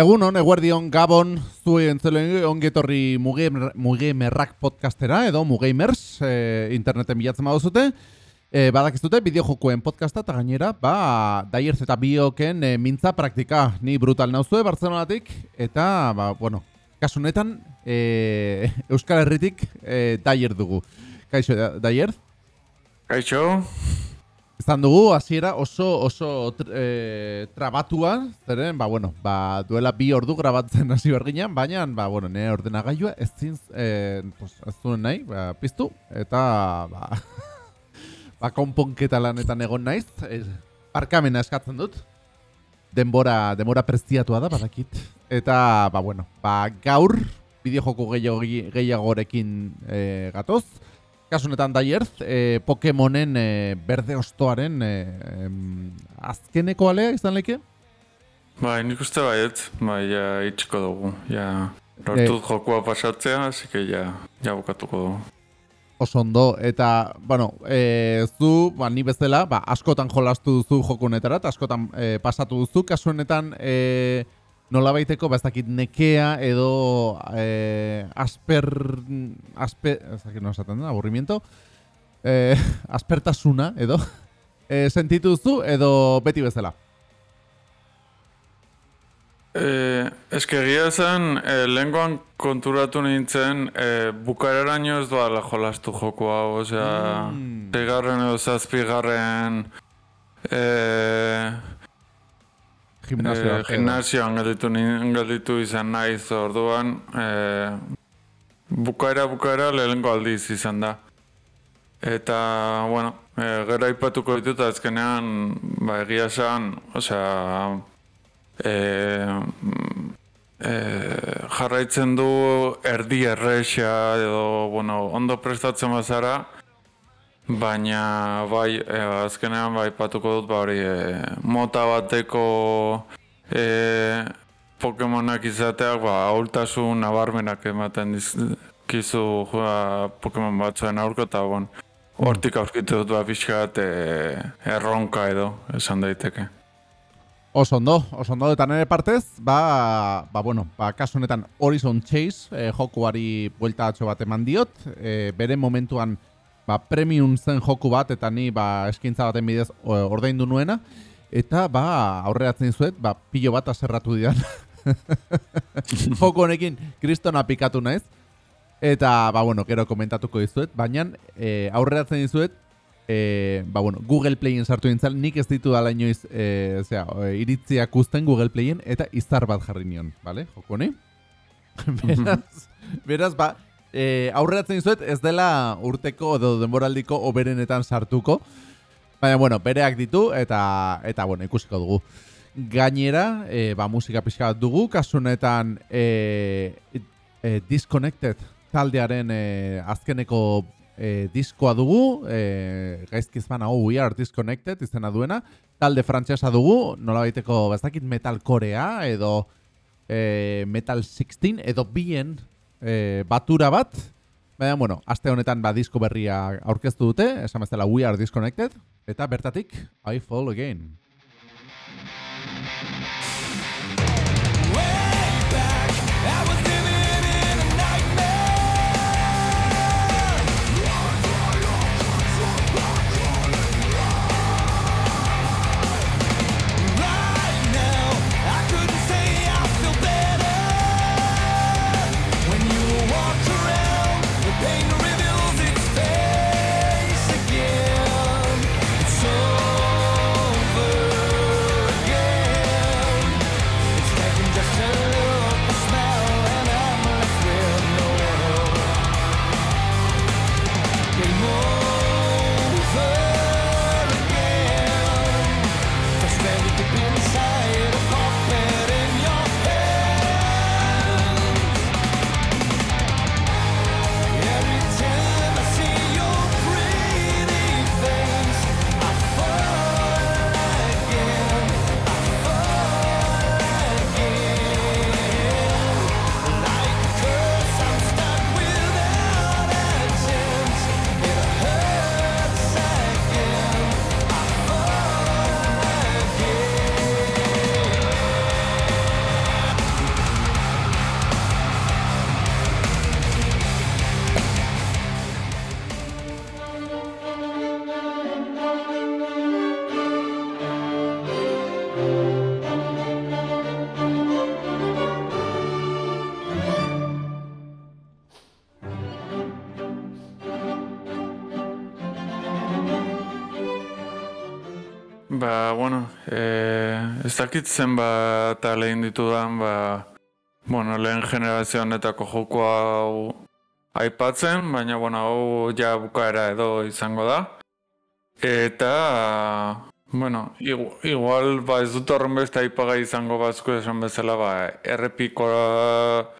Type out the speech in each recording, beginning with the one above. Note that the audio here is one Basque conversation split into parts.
Egun hon, eguerdion Gabon, zue entzelen ongetorri muge, muge merrak podcastera, edo mugeimers, e, interneten bilatzen baduzute. E, badakizute, bideo jokuen podcasta, eta gainera, ba, daierz eta bioken e, mintza praktika, ni brutal nauzue, Barcelonatik, eta, ba, bueno, kasunetan, e, Euskal Herritik e, daier dugu. Kaixo, daier? Kaixo. Izan dugu, hasiera oso oso e, trabatua, zeren, ba, bueno, ba, duela bi ordu grabatzen hasi berginan, baina, ba, bueno, nire ordenagailua ez zin, e, pues, ez zuen nahi, ba, piztu, eta, ba, ba, konponketa lanetan egon naiz, e, parkamena eskatzen dut, denbora, denbora prestiatua da, badakit, eta, ba, bueno, ba, gaur, bideojoko gehiagorekin e, gatoz, kasunetan daierz, e, Pokemonen e, berde ostoaren e, azkeneko alea izan leke? Bai, nik uste baiet, bai, ja, itxiko dugu, ja, lortu e, jokua pasatzea, hasi que ja, ja bukatuko dugu. Oso ondo, eta, bueno, e, zu, ba, ni bezala, ba, askotan jolastu duzu jokunetara, eta askotan e, pasatu duzu, kasunetan, e, nola baiteko, ba, nekea edo eh, asper... asper... ez dakit no esaten da, aburrimiento. Eh, aspertasuna edo eh, sentitu zu edo beti bezala? Eh, eske gira zen, eh, lenguan konturatu nintzen, eh, bukareraino ez doala jolastu joku hau, osea, mm. edo zazpigarren, eh, gimnasioan. E, gimnasioan galditu, izan naiz orduan. E, bukaera, bukaera lehenko aldiz izan da. Eta, bueno, e, gero ipatuko ditut azkenean, ba, egia esan, osea, e, e, jarraitzen du erdi errexea edo, bueno, ondo prestatzen bazara, Baina, bai, e, azkenean bai patuko dut, ba hori, e, mota bateko e, Pokemonak izateak, ba, aurtasun nabarmenak ematen dizkizu joa Pokemon batzuen aurko, eta bon, hortik aurkitu dut, ba, pixkat, e, erronka edo, esan daiteke. Oso ondo, oso ondo, eta nire partez, ba, ba, bueno, ba, kasu Horizon Chase, e, jokuari buelta atxo bat eman diot, e, bere momentuan, ba, premium zen joku bat eta ni ba, eskintza baten bidez ordaindu nuena. Eta ba aurreratzen zuet ba, pilo bat aserratu didan. Joku honekin kristona pikatu naiz. Eta ba bueno gero komentatuko dizuet baina e, aurreratzen dizuet e, ba, bueno, Google Playen sartu dintzal nik ez ditu dala inoiz e, zera, iritziak usten Google Playen eta izar bat jarri nion vale? joku honi? Beraz, beraz ba e, aurreratzen dizuet ez dela urteko edo denboraldiko oberenetan sartuko. Baina, bueno, bereak ditu eta, eta bueno, ikusiko dugu. Gainera, e, ba, musika pixka bat dugu, kasunetan e, e, Disconnected taldearen e, azkeneko e, diskoa dugu, e, gaizkiz bana, oh, we are Disconnected, izena duena, talde frantsesa dugu, nola baiteko, bazakit metal korea, edo e, metal 16, edo bien e, batura bat, baina, bueno, aste honetan ba disko berria aurkeztu dute, esan bezala We Are Disconnected, eta bertatik, I Fall Again. Ba, bueno, e, ez dakit zen ba, eta ditudan, ba, bueno, lehen generazio honetako joko hau aipatzen, baina, bueno, hau ja bukaera edo izango da. Eta, bueno, igual, ba, ez dut horren beste aipagai izango bazko esan bezala, ba, errepikoa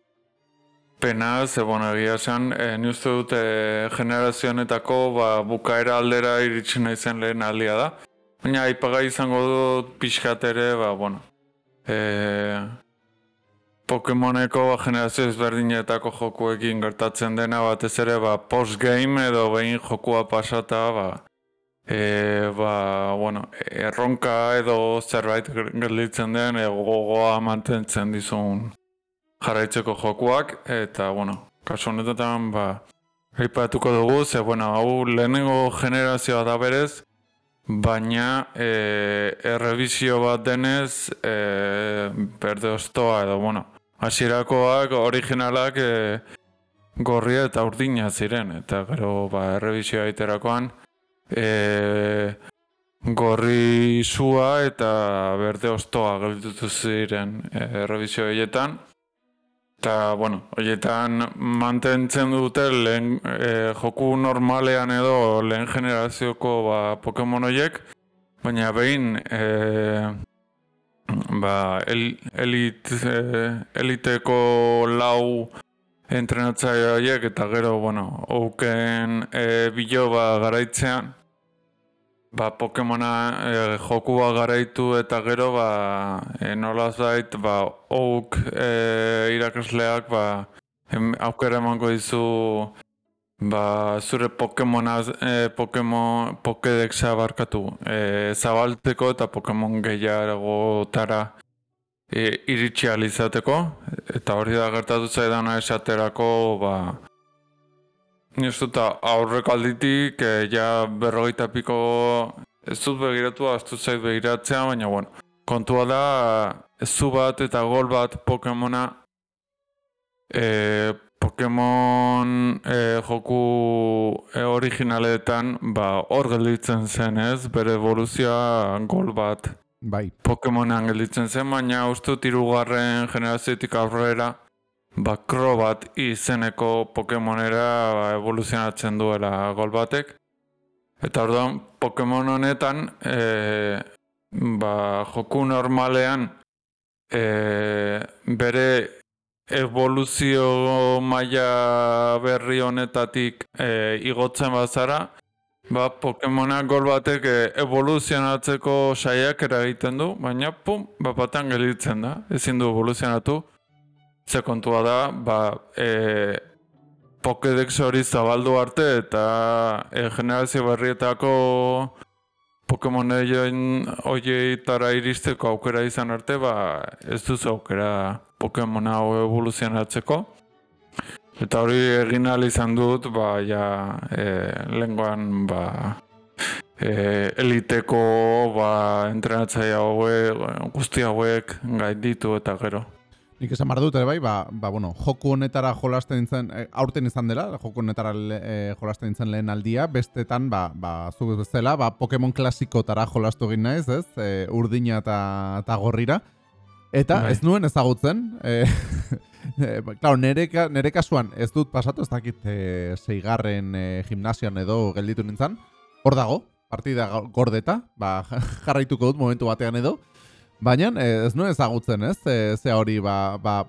pena, ze bueno, egia esan, e, ni uste dut e, generazionetako ba, bukaera aldera iritsi nahi zen lehen aldia da. Baina aipagai izango dut pixkat ere, ba, bueno, e, Pokemoneko ba, generazio ezberdinetako jokuekin gertatzen dena batez ere ba, postgame edo behin jokua pasata ba, e, ba, bueno, erronka edo zerbait gelditzen den gogoa mantentzen dizun jarraitzeko jokuak, eta, bueno, kasu honetan, ba, haipatuko dugu, ze, bueno, hau lehenengo generazioa da berez, baina e, errebizio bat denez, e, berde ostoa, edo, bueno, hasirakoak originalak e, gorria eta urdina ziren, eta gero, ba, errebizioa iterakoan, e, gorri sua eta berde ostoa gelditu ziren e, errebizio horietan, Eta, bueno, horietan mantentzen dute lehen e, joku normalean edo lehen generazioko ba, Pokemon horiek, baina behin e, ba, el, elit, e, eliteko lau entrenatzaile horiek eta gero, bueno, ouken e, biloba garaitzean, ba, Pokemona e, jokua garaitu eta gero ba, e, nolaz dait ba, ouk e, irakasleak ba, aukera emango dizu ba, zure Pokemona e, Pokemon Pokédexa barkatu. E, zabalteko eta Pokemon gehiago tara e, iritsi alizateko eta hori da gertatu zaidana esaterako ba, Ni ez dut eh, ja berrogeita piko ez dut begiratu, ez dut zait begiratzea, baina bueno. Kontua da, ez zu bat eta gol bat Pokemona eh, Pokemon eh, joku eh, originaletan ba, hor gelditzen zen ez, bere evoluzioa gol bat bai. Pokemonan gelditzen zen, baina uste dut irugarren generazioetik aurrera ba, bat izeneko Pokemonera ba, evoluzionatzen duela gol batek. Eta orduan, Pokemon honetan, e, ba, joku normalean, e, bere evoluzio maila berri honetatik e, igotzen bazara, ba, Pokemona gol batek e, evoluzionatzeko saiak egiten du, baina pum, bat batean gelitzen da, ezin du evoluzionatu. Ze kontua da, ba, e, Pokédex hori zabaldu arte eta e, generazio berrietako Pokemon tara iristeko aukera izan arte, ba, ez duzu aukera Pokemon hau evoluzionatzeko. Eta hori egin izan dut, ba, ja, e, lenguan, ba, e, eliteko, ba, entrenatzaia hauek, guzti hauek ditu eta gero. Nik esan behar dut, ere bai, ba, ba, bueno, joku honetara jolasten zen, e, aurten izan dela, joku honetara e, jolasten zen lehen aldia, bestetan, ba, ba, zuguz bezala, ba, Pokemon klasikotara jolastu egin naiz, ez, e, urdina eta gorrira. Eta bai. ez nuen ezagutzen, e, e, claro, nere, nere kasuan ez dut pasatu, ez dakit e, zeigarren e, gimnasian edo gelditu nintzen, hor dago, partida gordeta, ba, jarraituko dut momentu batean edo, Baina ez nuen ezagutzen, ez? E, ze hori, ba, ba,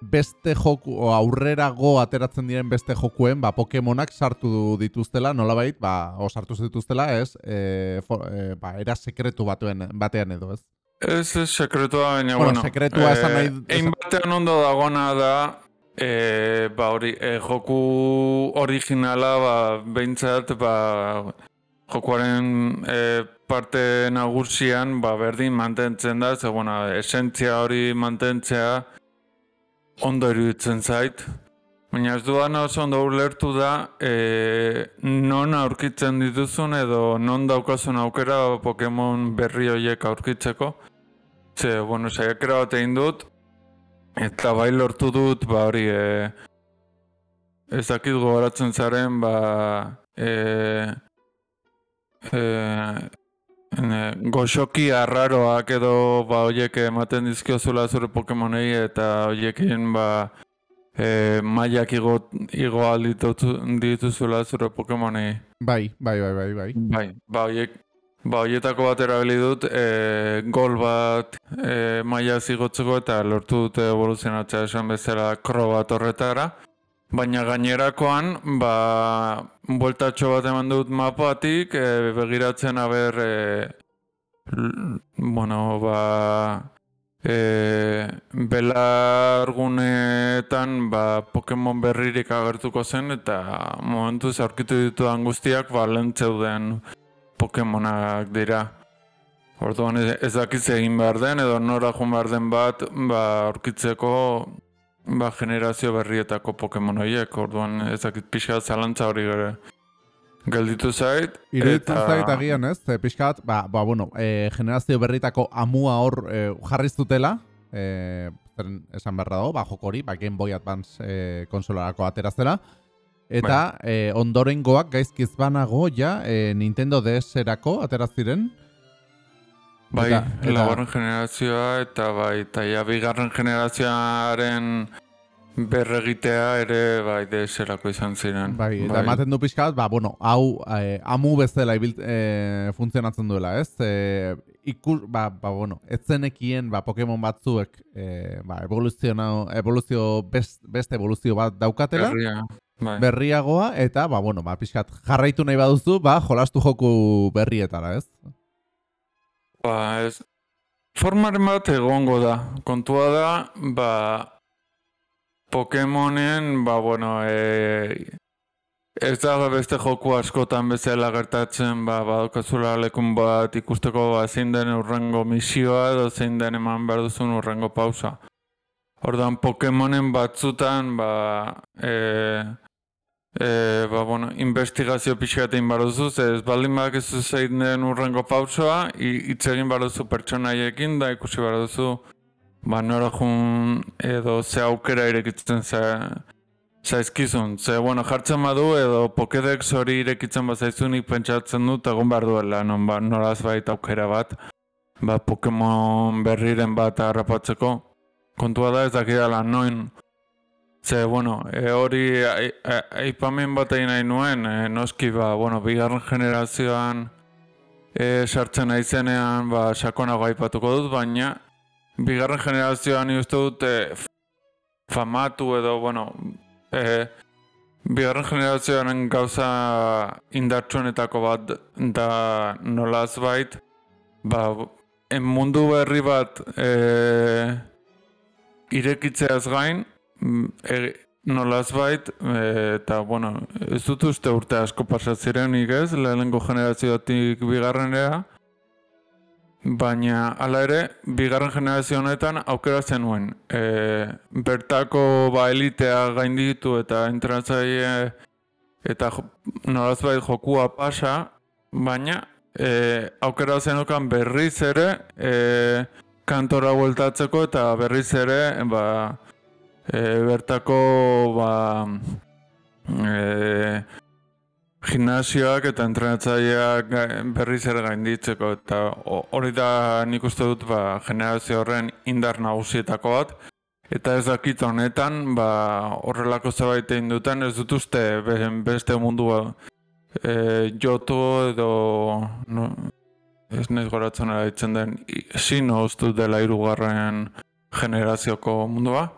beste joku, aurrerago ateratzen diren beste jokuen, ba, Pokemonak sartu dituztela, nolabait, ba, o sartu dituztela, ez? E, for, e, ba, era sekretu batuen, batean edo, ez? Ez, ez sekretua, baina, bueno, bueno sekretua esan nahi... Egin batean ondo dagona da, e, ba, hori, e, joku originala, ba, behintzat, ba, jokuaren e, parte nagusian ba, berdin mantentzen da, ze bueno, esentzia hori mantentzea ondo iruditzen zait. Baina ez duan oso ondo ulertu da e, non aurkitzen dituzun edo non daukazun aukera Pokemon berri horiek aurkitzeko. Ze, bueno, saiakera bat egin dut, eta bai lortu dut, ba hori, e, ez dakit gogoratzen zaren, ba, e, e, goxoki arraroak edo ba hoiek ematen dizkiozula zure Pokemonei eta hoiekin ba e, mailak igo, igo dituzula zure Pokemonei. Bai, bai, bai, bai, bai. Bai, ba hoiek Ba, hoietako bat erabili dut, e, gol bat e, maila zigotzeko eta lortu dute evoluzionatzea esan bezala kro bat horretara. Baina gainerakoan, ba, bueltatxo bat eman dut mapatik, e, begiratzen haber, e, bueno, ba, e, belargunetan ba, Pokemon berririk agertuko zen, eta momentu aurkitu ditudan guztiak, ba, lentzeuden Pokemonak dira. Orduan ez, ez egin behar den, edo nora joan behar den bat, ba, aurkitzeko ba, generazio berrietako Pokemon horiek, orduan ez dakit pixka zalantza hori gara. Gelditu zait, Iruditzen zait agian ez, e, pixkat, ba, ba, bueno, e, generazio berritako amua hor e, jarriz dutela, e, zeren esan berra dago, ba, joko hori, ba, Game Boy Advance e, konsolarako ateraztela, eta e, ondorengoak gaizkiz banago, ja, e, Nintendo DS-erako ateraz ziren, Bai, Eta- laugarren generazioa eta bai, eta ja bigarren generazioaren berregitea ere bai deserako izan ziren. Bai, eta ematen du pixka bat, ba, bueno, hau eh, amu bezala ibil, eh, funtzionatzen duela, ez? Eh, ikus, ba, ba, bueno, ez zenekien ba, Pokemon batzuek eh, ba, evoluzio best, beste evoluzio bat daukatela, Berria, bai. berriagoa, eta, ba, bueno, ba, pixkat jarraitu nahi baduzu, ba, jolastu joku berrietara, ez? Ba, ez, formaren bat egongo da. Kontua da, ba, Pokemonen, ba, bueno, e, ez da beste joku askotan bezala gertatzen, ba, badokazula lekun bat ikusteko ba, zein den urrengo misioa edo zein den eman behar duzun urrengo pausa. Ordan Pokemonen batzutan, ba, e, e, ba, bueno, investigazio pixkatein baduzu, ze ez baldin badakizu zein den urrengo pausoa, i- hitz egin baduzu pertsonaiekin, da ikusi baduzu, ba, nora jun edo ze aukera irekitzen ze, zaizkizun. Ze, bueno, jartzen badu edo Pokédex hori irekitzen bazaizunik pentsatzen dut egon behar duela, non, ba, noraz bait aukera bat, ba, Pokemon berriren bat harrapatzeko. Kontua da ez dakidala noin Ze, bueno, e, hori ai- ai- aipamen bat egin nahi nuen, e, noski, ba, bueno, bigarren generazioan e, sartzen naizenean, ba, sakonago aipatuko dut, baina bigarren generazioan uste dut e, famatu edo, bueno, e, bigarren generazioaren gauza indartsuenetako bat da nolaz bait, ba, en mundu berri bat e, irekitzeaz gain, mm, e, nolaz bait, e, eta, bueno, ez dut uste urte asko pasatzirenik ez, lehenengo generazioatik bigarrenera, baina hala ere, bigarren generazio honetan aukera zenuen. E, bertako ba elitea gainditu eta entratzaile eta jo, nolazbait jokua pasa, baina e, aukera zenukan berriz ere e, kantora bueltatzeko eta berriz ere ba, e, bertako ba, e, gimnasioak eta entrenatzaileak ga- berriz ere gainditzeko eta ho- hori da nik uste dut ba, generazio horren indar nagusietako bat. Eta ez dakit honetan ba, horrelako zerbait egin duten ez dut uste be- beste mundua e, jotu edo no, ez naiz goratzen ditzen den sino uste dela hirugarren generazioko mundua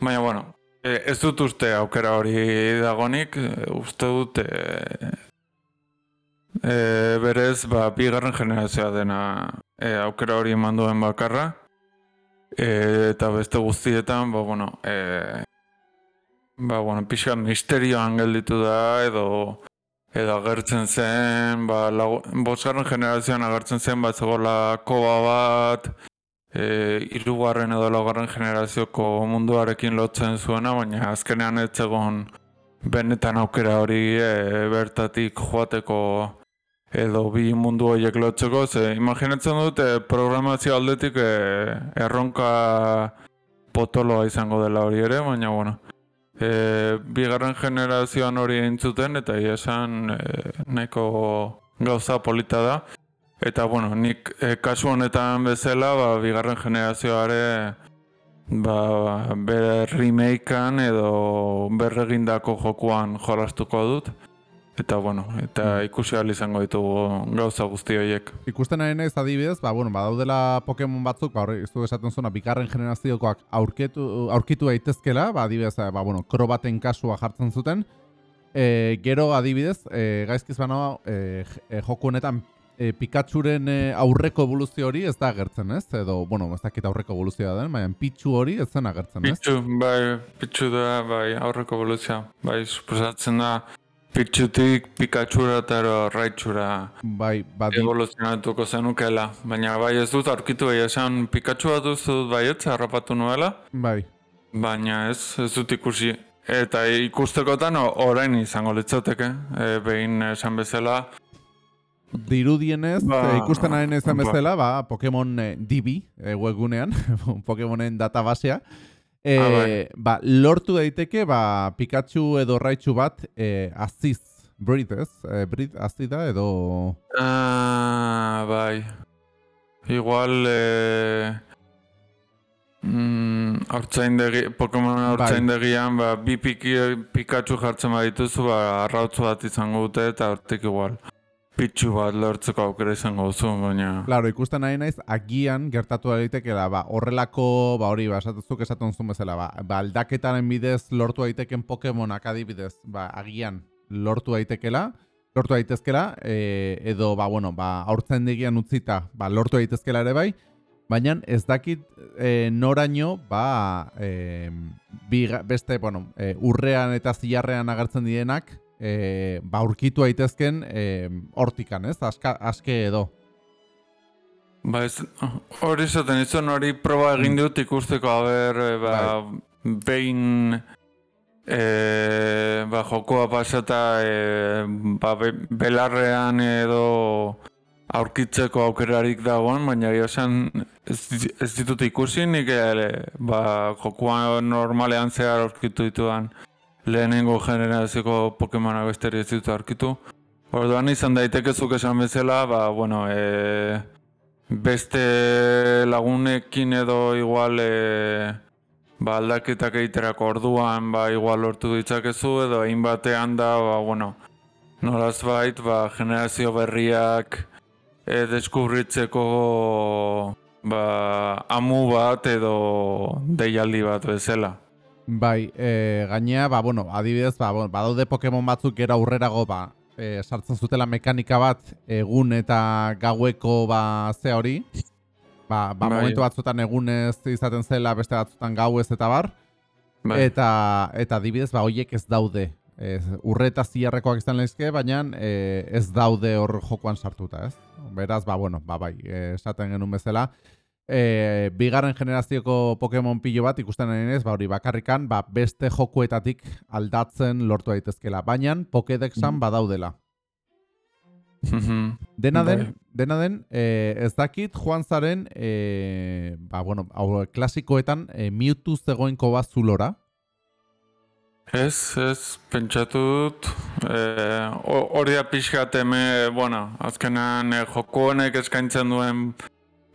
baina bueno E, ez dut uste aukera hori dagonik, e, uste dut e, e, berez ba, bigarren generazioa dena e, aukera hori eman duen bakarra. E, eta beste guztietan, ba, bueno, e, ba, bueno, pixka misterioan gelditu da, edo edo agertzen zen, ba, lau, bosgarren generazioan agertzen zen, bat zegoela koba bat, e, irugarren edo laugarren generazioko munduarekin lotzen zuena, baina azkenean ez zegoen benetan aukera hori e, bertatik joateko edo bi mundu horiek lotzeko, ze imaginatzen dut e, programazio aldetik e, erronka potoloa izango dela hori ere, baina bueno. E, bigarren generazioan hori entzuten eta ia esan e, nahiko gauza polita da. Eta, bueno, nik e, kasu honetan bezala, ba, bigarren generazioare ba, bere remakean edo berregindako jokuan jolastuko dut. Eta, bueno, eta Mm. ikusi ahal izango ditugu gauza guzti horiek. Ikusten ari naiz adibidez, ba, bueno, badaudela Pokemon batzuk, ba, hori, ez du esaten zuna, bigarren generaziokoak aurketu, aurkitu daitezkela, ba, adibidez, eh, ba, bueno, krobaten kasua jartzen zuten, e, gero adibidez, e, gaizkiz bana, e, joku honetan, e, Pikachuren e, aurreko evoluzio hori ez da agertzen, ez? Edo, bueno, ez dakit aurreko evoluzioa den, baina Pichu hori ez zen agertzen, ez? Pitxu, bai, pitxu da, bai, aurreko evoluzioa. Bai, suposatzen da, pitxutik Pikachura eta ero Raichura Bai, badi, evoluzionatuko zenukela. Baina bai ez dut aurkitu egia esan Pikachu bat duzu baietz harrapatu nuela, bai. baina ez, ez dut ikusi. Eta ikustekotan orain izango litzateke, e, behin esan bezala, Dirudienez, Ba, eh, ikusten ari izan ba. bezala, ba, Pokemon eh, DB, eh, webgunean, Pokemonen databasea, eh, Ah, bai. ba, lortu daiteke, ba, Pikachu edo Raichu bat, eh, aziz, breed, ez? Eh, breed azida edo... Ah, bai. Igual, eh, mm, haurtzaindegi, Pokemon haurtzaindegian, ba, bi piki, Pikachu jartzen badituzu, ba, arrautzu bat izango dute, eta hortik igual. Pitxu bat lortzeko aukera izango duzu, baina... Claro, ikusten ari naiz, agian gertatu daitekeela, ba, horrelako, ba, hori, ba, esatuzuk esaten zuen bezala, ba, ba, aldaketaren bidez lortu daiteken Pokemonak adibidez, ba, agian lortu daitekela, lortu daitezkela, e, edo, ba, bueno, ba, aurtzen digian utzita, ba, lortu daitezkela ere bai, baina ez dakit e, noraino, ba, e, biga- beste, bueno, e, urrean eta zilarrean agertzen direnak, e, ba, aurkitu daitezken e, hortikan, ez? Aska, aske edo. Ba ez, hori zaten izan hori proba egin dut ikusteko, haber, e, ba, behin e, ba, jokoa pasata e, ba, be, belarrean edo aurkitzeko aukerarik dagoen, baina esan ez, ez ditut ikusi, nik e, ba, jokoa normalean zehar aurkitu ditudan lehenengo generazioko Pokemonak besteri ez ditut aurkitu. Orduan izan daiteke zuk esan bezala, ba, bueno, e, beste lagunekin edo igual e, ba, aldaketak egiterako orduan ba, igual lortu ditzakezu edo egin batean da, ba, bueno, nolaz bait, ba, generazio berriak e, deskubritzeko ba, amu bat edo deialdi bat bezala. Bai, e, gainea, ba, bueno, adibidez, ba, bueno, badaude Pokemon batzuk gero aurrerago, ba, e, sartzen zutela mekanika bat egun eta gaueko, ba, ze hori, ba, ba Bai. momentu batzutan egunez izaten zela, beste batzutan gauez eta bar, Bai. eta, eta adibidez, ba, hoiek ez daude. Ez, urre eta ziarrekoak izan lehizke, baina e, ez daude hor jokoan sartuta, ez? Beraz, ba, bueno, ba, bai, esaten genuen bezala, e, bigarren generazioko Pokemon pilo bat ikusten naiz, ba hori bakarrikan, ba beste jokuetatik aldatzen lortu daitezkela, baina Pokédexan Mhm. badaudela. Dena den, Bai. dena den, e, ez dakit joan zaren, e, ba, bueno, hau, klasikoetan e, Mewtwo zegoenko bat zulora. Ez, ez, pentsatu dut, ho- hori da pixkat eme, bueno, azkenan eh, joko honek eskaintzen duen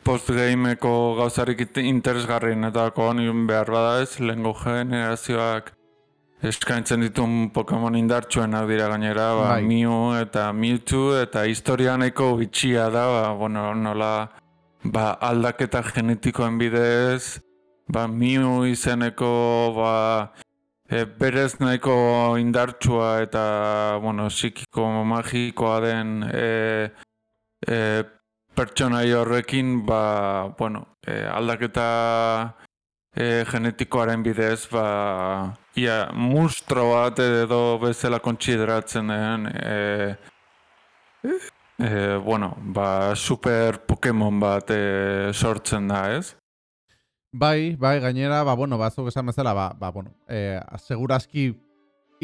postgameko gauzarik it- interesgarrienetako nion behar bada ez, lehengo generazioak eskaintzen ditun Pokemon indartsuenak dira gainera, ba, Bai. Mew eta Mewtwo, eta historia nahiko bitxia da, ba, bueno, nola ba, aldaketa genetikoen bidez, ba, Mew izeneko, ba, e, berez nahiko indartsua eta, bueno, psikiko magikoa den e, e, pertsonai horrekin, ba, bueno, e, aldaketa e, genetikoaren bidez, ba, ia, mustro bat edo bezala kontsideratzen den, e, e, bueno, ba, super Pokemon bat e, sortzen da, ez? Bai, bai, gainera, ba, bueno, bazuk esan bezala, ba, ba, bueno, e, seguraski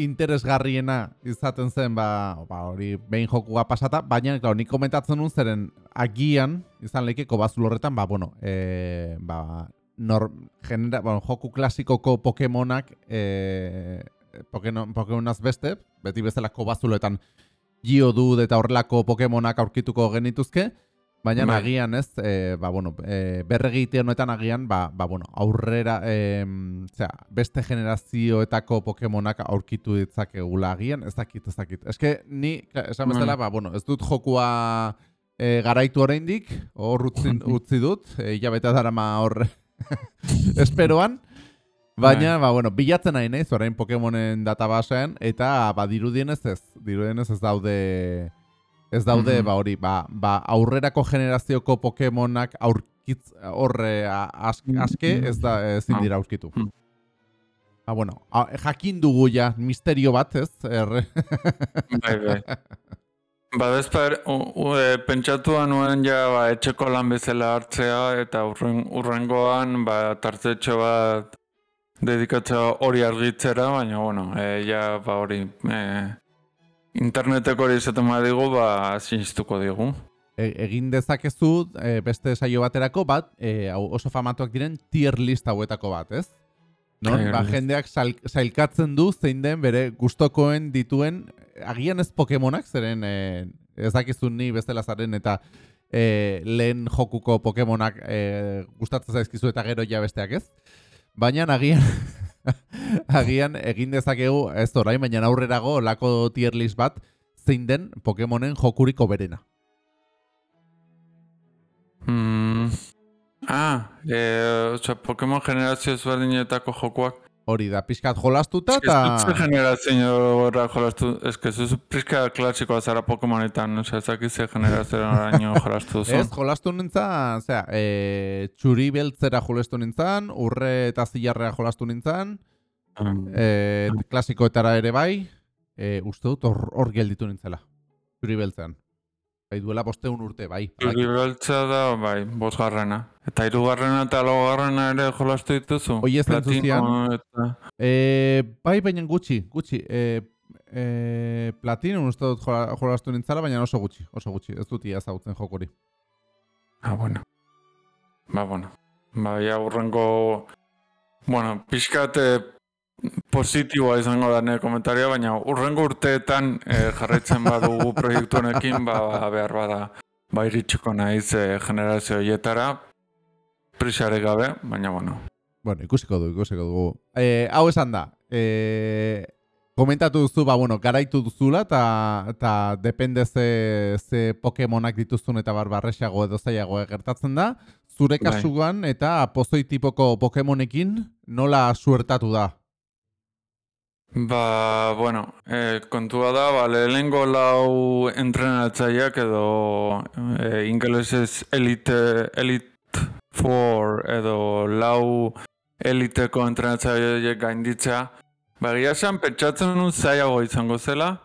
interesgarriena izaten zen, ba, ba hori behin jokua pasata, baina, claro, nik komentatzen nun zeren agian, izan leikeko bazul horretan, ba, bueno, e, ba, nor, genera, bueno, joku klasikoko Pokemonak, e, Pokemon, Pokemonaz beste, beti bezalako bazuloetan Geodude eta horrelako Pokemonak aurkituko genituzke, Baina Bai. agian ez, e, ba, bueno, e, berregite honetan agian, ba, ba, bueno, aurrera, e, zera, beste generazioetako Pokemonak aurkitu ditzakegula agian, ez dakit, ez dakit. Eske, ni, esan Bai. bezala, ba, bueno, ez dut jokua e, garaitu oraindik, hor utzi, utzi dut, e, hilabete darama hor esperoan, Baina, ba, bueno, bilatzen nahi naiz, orain Pokemonen databasean, eta, ba, dirudienez ez, dirudienez ez daude, ez daude, Mhm. ba, hori, ba, ba, aurrerako generazioko Pokemonak aurkitz, horre, aske, aske, ez da, ezin dira aurkitu. Mhm. Ba, bueno, a, jakin dugu ja, misterio bat, ez? Erre. Bai, bai. Ba, bezper, e, pentsatuan nuen ja ba, etxeko lan bezala hartzea eta urren, urrengoan ba, tartetxo bat dedikatzea hori argitzera, baina, bueno, e, ja, ba, hori, e, interneteko hori izaten badigu, ba, sinistuko digu. E, egin dezakezu e, beste saio baterako bat, e, oso famatuak diren tier list hauetako bat, ez? Tier ba, jendeak sail, sailkatzen du zein den bere gustokoen dituen, agian ez Pokemonak, zeren e, ez dakizun ni bezala zaren eta e, lehen jokuko Pokemonak e, gustatzen zaizkizu eta gero ja besteak ez. Baina agian agian egin dezakegu ez orain, baina aurrerago lako tier list bat zein den Pokemonen jokuriko berena. Mm. Ah, e, oza, Pokemon generazio ezberdinetako jokuak. Hori da, pixkat jolastuta Ez dut ze eta... generazio horra jolastu, ez que zuzu pizka klasikoa zara Pokemonetan, oza, ez dakit ze generazio oraino jolastu duzu. Ez, jolastu nintzen, zera, e, txuri beltzera jolastu nintzen, urre eta zilarrea jolastu nintzen, e, klasikoetara ere bai, e, uste dut hor, hor gelditu nintzela, txuri beltzean. Bai, duela bosteun urte, bai. Zuri beltza da, bai, bosgarrena. Eta hirugarrena eta laugarrena ere jolastu dituzu? Hoi ez Platino zentzuzian. Eta... E, bai, baina gutxi, gutxi. E, e, Platinum uste dut jola- jolastu nintzela, baina oso gutxi, oso gutxi. Ez dut ia ezagutzen jokori. Ah, bueno. Ba, bueno. Ba, ja, urrengo... Bueno, pixkat eh, positiboa izango da nire komentaria, baina urrengo urteetan eh, jarraitzen badugu proiektu honekin, ba, ba, behar bada, ba, iritsiko naiz eh, generazio hietara, prisare gabe, baina, bueno. Bueno, ikusiko du, ikusiko dugu. E, hau esan da, e, komentatu duzu, ba, bueno, garaitu duzula, eta depende ze, ze Pokemonak dituzun eta barbarrexago edo zailago gertatzen da. Zure Bai. kasuan eta pozoi tipoko Pokemonekin nola suertatu da? Ba, bueno, eh, kontua da, ba, lehenengo lau entrenatzaileak edo eh, ingelesez elite, elite four edo lau eliteko entrenatzaileak gainditzea. Ba, esan pentsatzen nun zailago izango zela,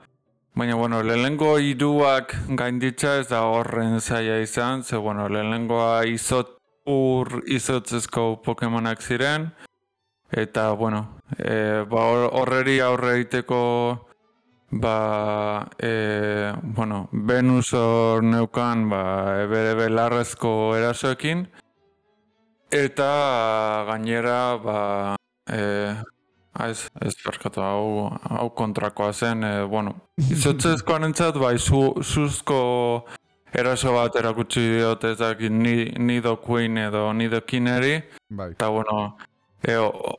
baina, bueno, lehenengo hiruak gainditza ez da horren zaila izan, ze, bueno, lehenengoa izot, ur izotzezko Pokemonak ziren, Eta, bueno, e, ba, hor- horreri aurre egiteko, ba, e, bueno, Venus hor neukan, ba, e, bere belarrezko erasoekin, eta gainera, ba, e, ez, ez barkatu, hau, hau kontrakoa zen, e, bueno, izotzezkoan entzat, bai, su, suzko eraso bat erakutsi diot ez dakit ni, Nido Queen edo Nido Kineri, Bai. Eta, bueno, e, o-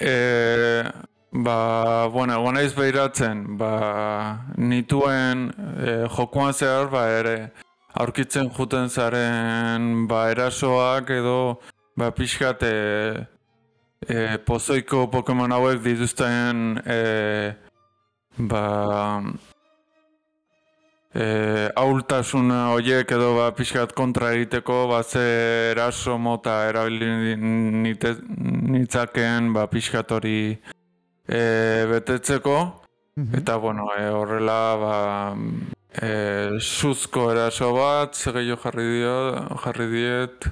e, ba, bueno, egon naiz behiratzen, ba, nituen e, jokuan zehar, ba, ere, aurkitzen juten zaren, ba, erasoak edo, ba, pixkat, e, e, pozoiko Pokemon hauek dituzten, e, ba, e, ahultasun horiek edo ba, pixkat kontra egiteko ba, ze eraso mota erabili nite, nitzakeen ba, pixkat hori e, betetzeko. Mhm. Eta, bueno, e, horrela, ba, e, suzko eraso bat, ze gehiago jarri, dio, jarri diet,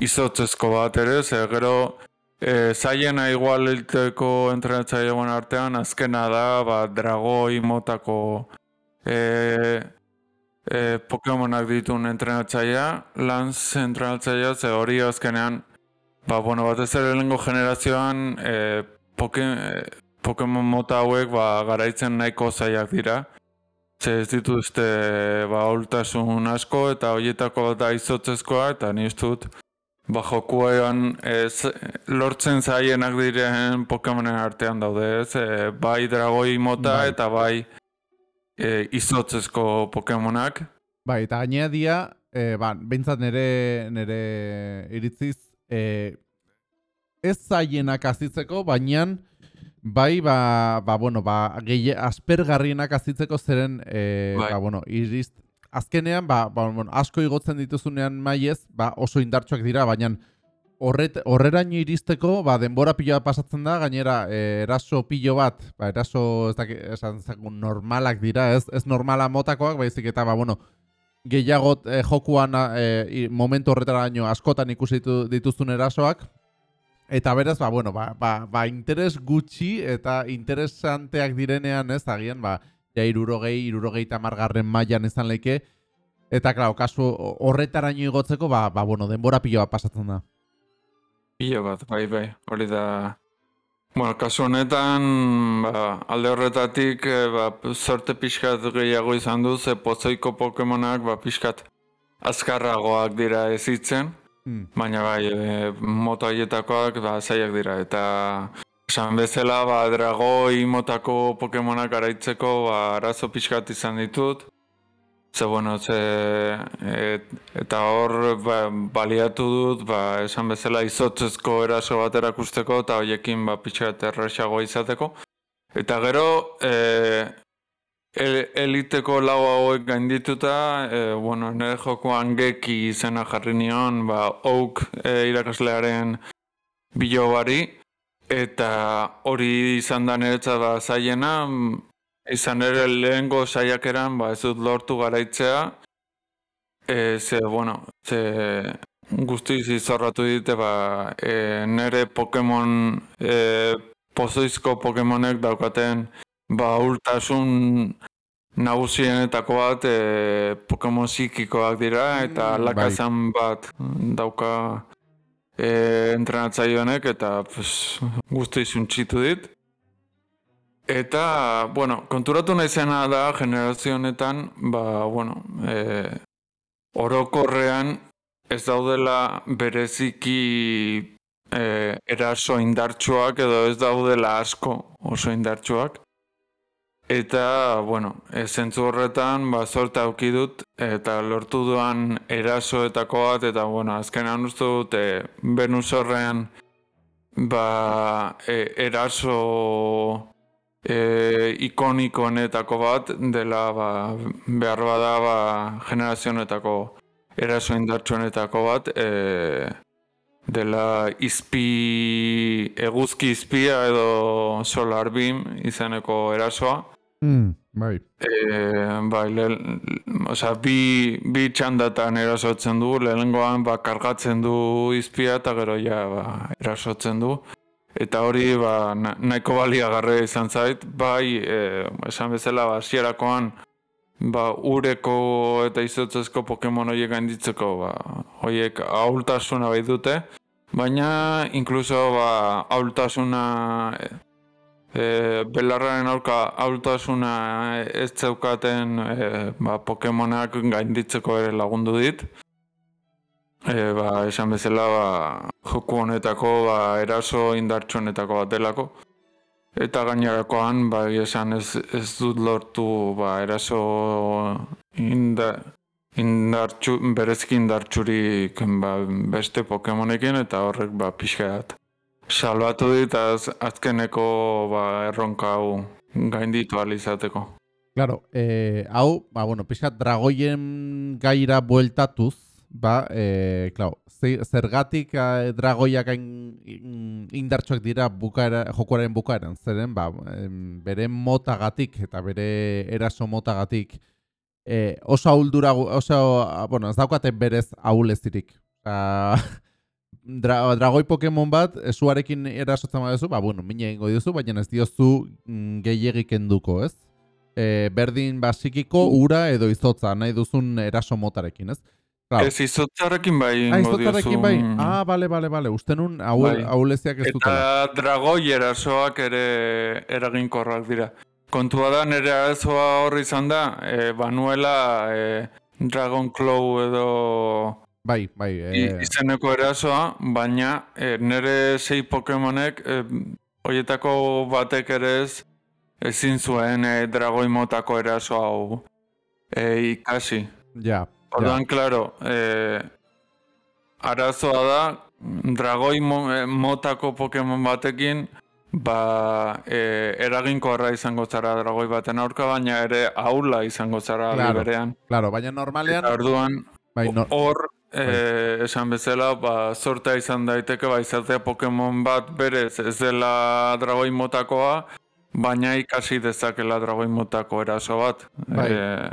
izotzezko bat ere, ze gero e, zaiena igual hilteko entrenatzailean artean, azkena da, ba, dragoi motako e, e, Pokemonak ditun entrenatzailea, Lance entrenatzailea, ze hori azkenean, ba, bueno, batez ere lehengo generazioan, e, Poke, e, Pokemon mota hauek ba, garaitzen nahiko zailak dira. Ze ez dituzte ba, ultasun asko eta horietako bat da izotzezkoa eta ni dut ba, jokuean ez, lortzen zaienak diren Pokemonen artean daude ez, e, bai dragoi mota Bai. eta bai e, izotzezko Pokemonak. Bai, eta gainea dia, e, ba, behintzat nere, nere iritziz, e, ez zaienak azitzeko, baina bai, ba, ba, bueno, ba, gehi, aspergarrienak azitzeko zeren, e, Bai. ba, bueno, iriz, azkenean, ba, ba, bueno, asko igotzen dituzunean maiez, ba, oso indartsuak dira, baina horret, horreraino iristeko, ba, denbora pilo bat pasatzen da, gainera, e, eraso pilo bat, ba, eraso, ez dakit, esan dezagun, normalak dira, ez, ez normala motakoak, baizik eta, ba, bueno, gehiago eh, jokuan i- momentu horretara baino askotan ikusi ditu, dituzun erasoak, eta beraz, ba, bueno, ba, ba, ba, interes gutxi eta interesanteak direnean, ez, agian, ba, ja irurogei, irurogei tamargarren mailan izan leike, eta, klar, kasu horretaraino igotzeko, ba, ba, bueno, denbora pilo bat pasatzen da. Pilo bat, bai, bai, hori da... Bueno, kasu honetan, ba, alde horretatik, e, ba, sorte pixkat gehiago izan du, ze pozoiko Pokemonak, ba, pixkat azkarragoak dira ezitzen, Hmm. baina bai, e, moto haietakoak, ba, zaiak dira, eta esan bezala, ba, dragoi motako Pokemonak araitzeko, ba, arazo pixkat izan ditut, Ze, bueno, ze, et, eta hor ba, baliatu dut, ba, esan bezala izotzezko eraso bat erakusteko, eta hoiekin ba, pixkat erraxago izateko. Eta gero, e, el, eliteko lau hauek gaindituta, e, bueno, nire jokoan geki izena jarri nion, ba, Oak e, irakaslearen bilobari, eta hori izan da niretzat ba, zaiena, izan ere lehengo saiakeran ba, ez dut lortu garaitzea, e, ze, bueno, ze guztiz izorratu dite, ba, e, nere Pokemon, e, pozoizko Pokemonek daukaten, ba, ultasun nagusienetako bat e, Pokemon psikikoak dira, eta Mm, lakazan bat dauka e, entrenatzaile honek, eta pues, guztiz untxitu dit. Eta, bueno, konturatu naizena da generazio honetan, ba, bueno, e, orokorrean ez daudela bereziki e, eraso indartsuak edo ez daudela asko oso indartsuak. Eta, bueno, e, zentzu horretan, ba, zorte auki dut, eta lortu duan erasoetako bat, eta, bueno, azkenean uste dut, e, Venus horrean, ba, e, eraso e, ikoniko honetako bat dela ba, behar bada ba, generazio honetako eraso indartsu honetako bat e, dela izpi eguzki izpia edo solar beam izeneko erasoa Hmm, bai. e, bai, lehen, osea, bi, bi txandatan erasotzen du, lehenengoan ba, kargatzen du izpia eta gero ja ba, erasotzen du. Eta hori ba, na- nahiko baliagarre izan zait, bai, e, esan bezala, ba, hasierakoan ba, ureko eta izotzezko Pokemon horiek gainditzeko, ba, horiek ahultasuna bai dute, baina inkluso ba, ahultasuna e, belarraren aurka ahultasuna ez zeukaten e, ba, Pokemonak gainditzeko ere lagundu dit. E, ba, esan bezala ba, joku honetako ba, eraso indartsu honetako bat delako. Eta gainerakoan, ba, esan ez, ez dut lortu ba, eraso inda, indartxu, berezki indartxurik ba, beste Pokemonekin eta horrek ba, pixka bat salbatu dit az, azkeneko ba, erronka hau gainditu ahal izateko. Claro, eh, hau, ba, bueno, pixkat dragoien gaira bueltatuz, ba, eh, claro, zergatik eh, dragoiak indartsuak dira bukaera, jokuaren bukaeran, zeren, ba, bere motagatik eta bere eraso motagatik eh, oso ahuldura, gu- oso, ah, bueno, ez daukate berez ahulezirik. Osea, dra, dragoi Pokemon bat, esuarekin erasotzen baduzu, ba, bueno, mine egingo diozu, baina ez diozu mm, gehiegi kenduko, ez? E, berdin basikiko, ura edo izotza, nahi duzun eraso motarekin, ez? Claro. Ez izotzarekin bai Ah, izotzarekin bai? Ah, bale, bale, bale. Uste nun ahul, Bai. ez dutela. Eta dragoi erasoak ere eraginkorrak dira. kontua da, nire arazoa horri izan da, e, banuela e, Dragon Claw edo Bai, bai. E, izeneko erasoa, baina e, nire sei Pokemonek e, horietako batek ere ez ezin zuen e, dragoi motako eraso hau e, ikasi. ja, Orduan, claro, e, arazoa da, dragoi mo, e, motako Pokemon batekin, ba, e, eraginkorra izango zara dragoi baten aurka, baina ere aula izango zara Claro. berean. claro, baina normalean, Eta orduan, bai, hor, e, esan bezala, ba, sortea izan daiteke, ba, izatea Pokemon bat berez ez dela dragoi motakoa, baina ikasi dezakela dragoi motako eraso bat. Bai. E,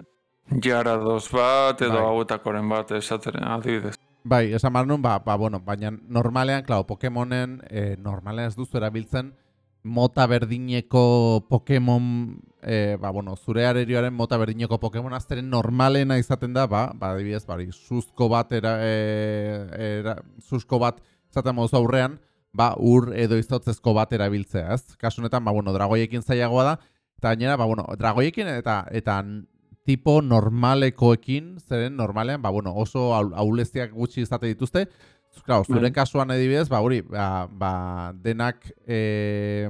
Jarados bat, edo Bai. hauetakoren bat, esateren, adibidez. bai, esan behar nuen, ba, ba, bueno, baina normalean, claro, Pokemonen, e, normalean ez duzu erabiltzen, mota berdineko Pokemon, e, ba, bueno, zure arerioaren mota berdineko Pokemon azteren normalena izaten da, ba, ba, adibidez, bari, suzko bat, era, e, era, suzko bat, izaten mozu aurrean, ba, ur edo izotzezko bat erabiltzea, ez? Kasu honetan, ba, bueno, dragoiekin zailagoa da, eta gainera, ba, bueno, dragoiekin eta, eta tipo normalekoekin, zeren normalean, ba, bueno, oso aul- ahuleztiak gutxi izate dituzte, Claro, zure Bai. kasuan adibidez, ba, hori, ba, ba, denak e,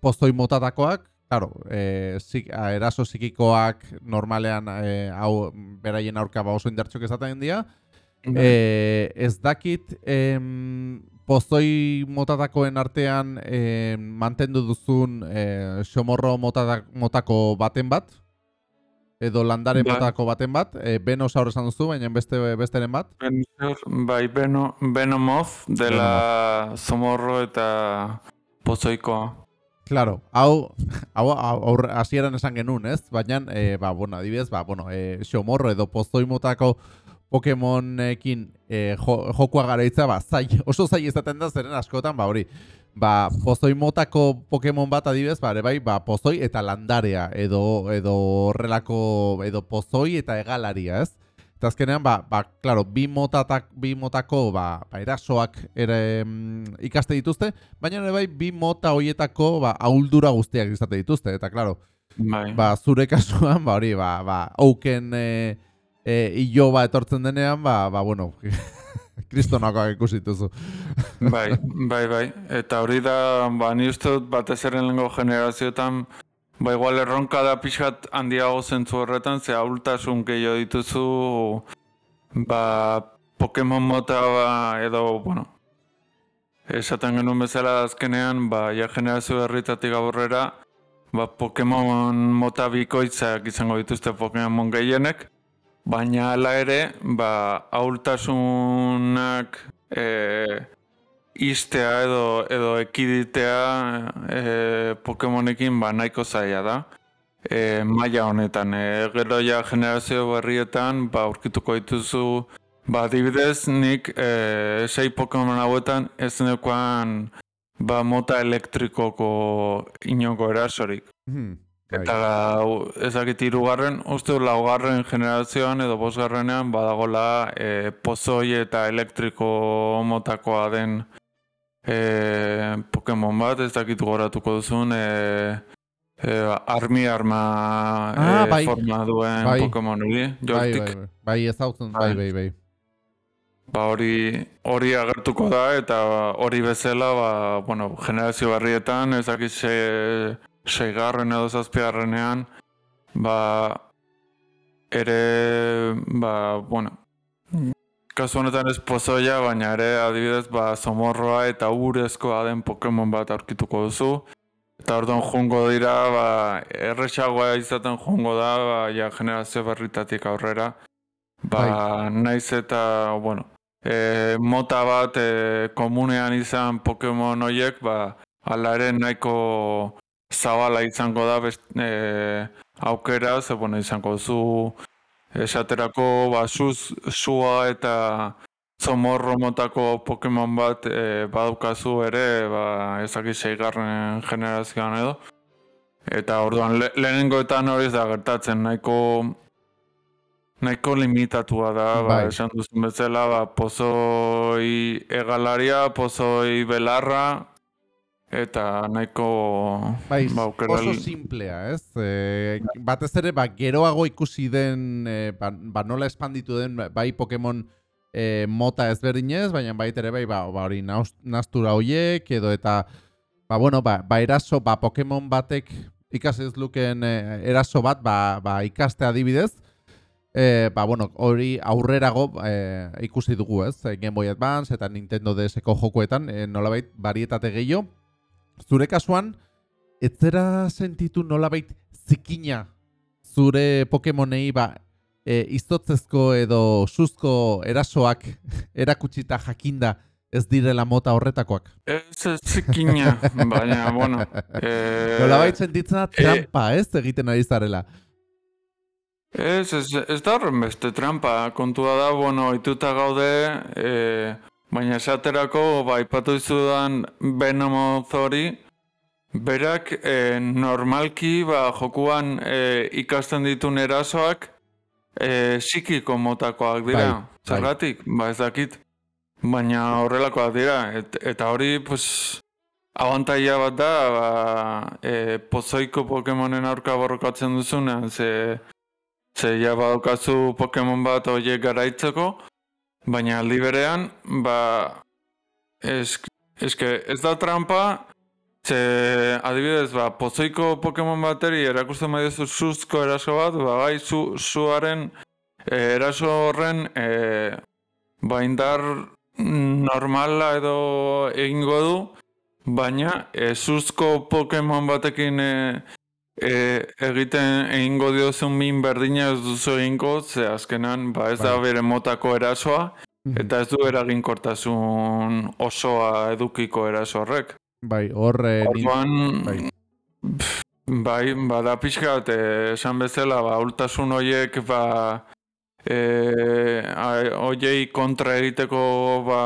postoi motatakoak, claro, e, zik, a, eraso psikikoak normalean e, hau beraien aurka ba oso indartxok ezaten dira. E, ez dakit em, postoi motatakoen artean em, mantendu duzun e, xomorro motatak, motako baten bat, edo landare Bai. motako baten bat, e, Benosaur esan duzu, baina beste besteren bat. Venusaur, bai, Beno, Venomoth dela Zomorro eta Pozoikoa. Claro, hau, hau, aurre- hasieran esan genuen, ez? Baina, e, ba, bueno, adibidez, ba, bueno, e, xomorro edo pozoi motako Pokemonekin e, jo, jokoa garaitza, ba, zai, oso zai izaten da zeren askotan, ba, hori, ba, pozoi motako Pokemon bat adibidez, ba, ere bai, ba, pozoi eta landarea, edo, edo horrelako, edo pozoi eta egalaria, ez? Eta azkenean, ba, ba, claro, bi, motatak, bi motako ba, ba, erasoak ere mm, ikaste dituzte, baina ere bai bi mota hoietako ba, auldura guztiak izate dituzte. Eta, claro, Bai, ba, zure kasuan, ba, hori, ba, ba, auken e, e, iloba etortzen denean, ba, ba bueno, kristonakoak ikusi dituzu. bai, bai, bai. Eta hori da, ba, ni uste dut batez ere lehengo generazioetan, ba, igual erronka da pixat handiago zentzu horretan, ze ahultasun gehiago dituzu, ba, Pokemon mota ba, edo, bueno, esaten genuen bezala azkenean, ba, ja generazio berritatik aurrera, ba, Pokemon mota bikoitzak izango dituzte Pokemon gehienek, baina hala ere, ba, ahultasunak e, istea edo, edo ekiditea e, Pokemonekin ba, nahiko zaila da. E, maila honetan, e, gero ja generazio berrietan, ba, aurkituko dituzu, ba, adibidez, nik e, sei Pokemon hauetan ez neukan ba, mota elektrikoko inoko erasorik. Hmm. Eta hau, ezakit hirugarren, uste laugarren generazioan edo bosgarrenean badagola e, pozoi eta elektriko motakoa den e, Pokemon bat, ez dakit goratuko duzun, e, e, armi arma Ah, e, bai. forma duen Bai. Pokemon hori, Bai, joystick. bai, bai, bai, ez hautzen, bai, bai, bai. Ba hori hori agertuko da eta hori bezala ba, bueno, generazio berrietan ez dakit se, seigarren edo zazpigarrenean ba ere ba, bueno kasu honetan ez pozoia, baina ere adibidez ba, zomorroa eta urezkoa den Pokemon bat aurkituko duzu. Eta orduan jungo dira ba, erresagoa izaten jungo da ba, ja, generazio berritatik aurrera. Ba, naiz eta, bueno, e, mota bat e, komunean izan Pokemon horiek, ba, ala ere nahiko zabala izango da best, e, aukera, ze, bueno, izango zu esaterako, ba, suz, sua eta zomorro motako Pokemon bat e, badukazu ere, ba, ezakit seigarren generazioan edo. Eta orduan, le, lehenengoetan hori da gertatzen, nahiko nahiko limitatua da, ba, Bai. esan duzun bezala, ba, pozoi egalaria, pozoi belarra, eta nahiko Bai, ba, aukera- oso simplea, ez? E, batez ere, ba, geroago ikusi den, e, ba, ba, nola espanditu den, bai Pokemon e, mota ezberdinez, baina baita ere bai, ba, ba hori nastura hoiek, edo eta, ba, bueno, ba, ba eraso, ba, Pokemon batek ikas ez luken e, eraso bat, ba, ba ikaste adibidez, e, ba, bueno, hori aurrerago e, ikusi dugu, ez? Game Boy Advance eta Nintendo DS-eko jokuetan, e, nolabait, barietate gehiago. Zure kasuan, ez zera sentitu nolabait zikina zure Pokemonei ba, e, iztotzezko edo suzko erasoak erakutsita jakinda ez direla mota horretakoak. Ez ez zikina, baina, bueno. E, Nolabait sentitzen da trampa, ez egiten ari zarela. Ez, ez, ez da horren beste trampa. Kontua da, bueno, ituta gaude, e, baina esaterako, ba, ipatu izudan Venomoth hori, berak e, normalki, ba, jokuan e, ikasten ditun erasoak, e, psikiko motakoak dira. Bai, bai. Zergatik, ba ez dakit. Baina horrelakoak dira, et, eta hori, pues, abantaia bat da, ba, e, pozoiko Pokemonen aurka borrokatzen duzunean, ze, ze ja badaukazu Pokemon bat horiek garaitzeko, baina aldi berean, ba, eske, ez da trampa, ze adibidez, ba, pozoiko Pokemon bateri erakusten badiozu suzko eraso bat, ba, bai, zu, zuaren eh, eraso horren eh, ba, indar normala edo egingo du, baina e, suzko Pokemon batekin e, e, egiten egingo diozun min berdina ez duzu egingo, ze azkenan ba, ez da Bai. bere motako erasoa, eta ez du eraginkortasun osoa edukiko eraso horrek. Bai, hor... eh, Orduan, bai. bai, bada pixka bat, eh, esan bezala, ba, ultasun horiek, ba, e, hoiei kontra egiteko ba,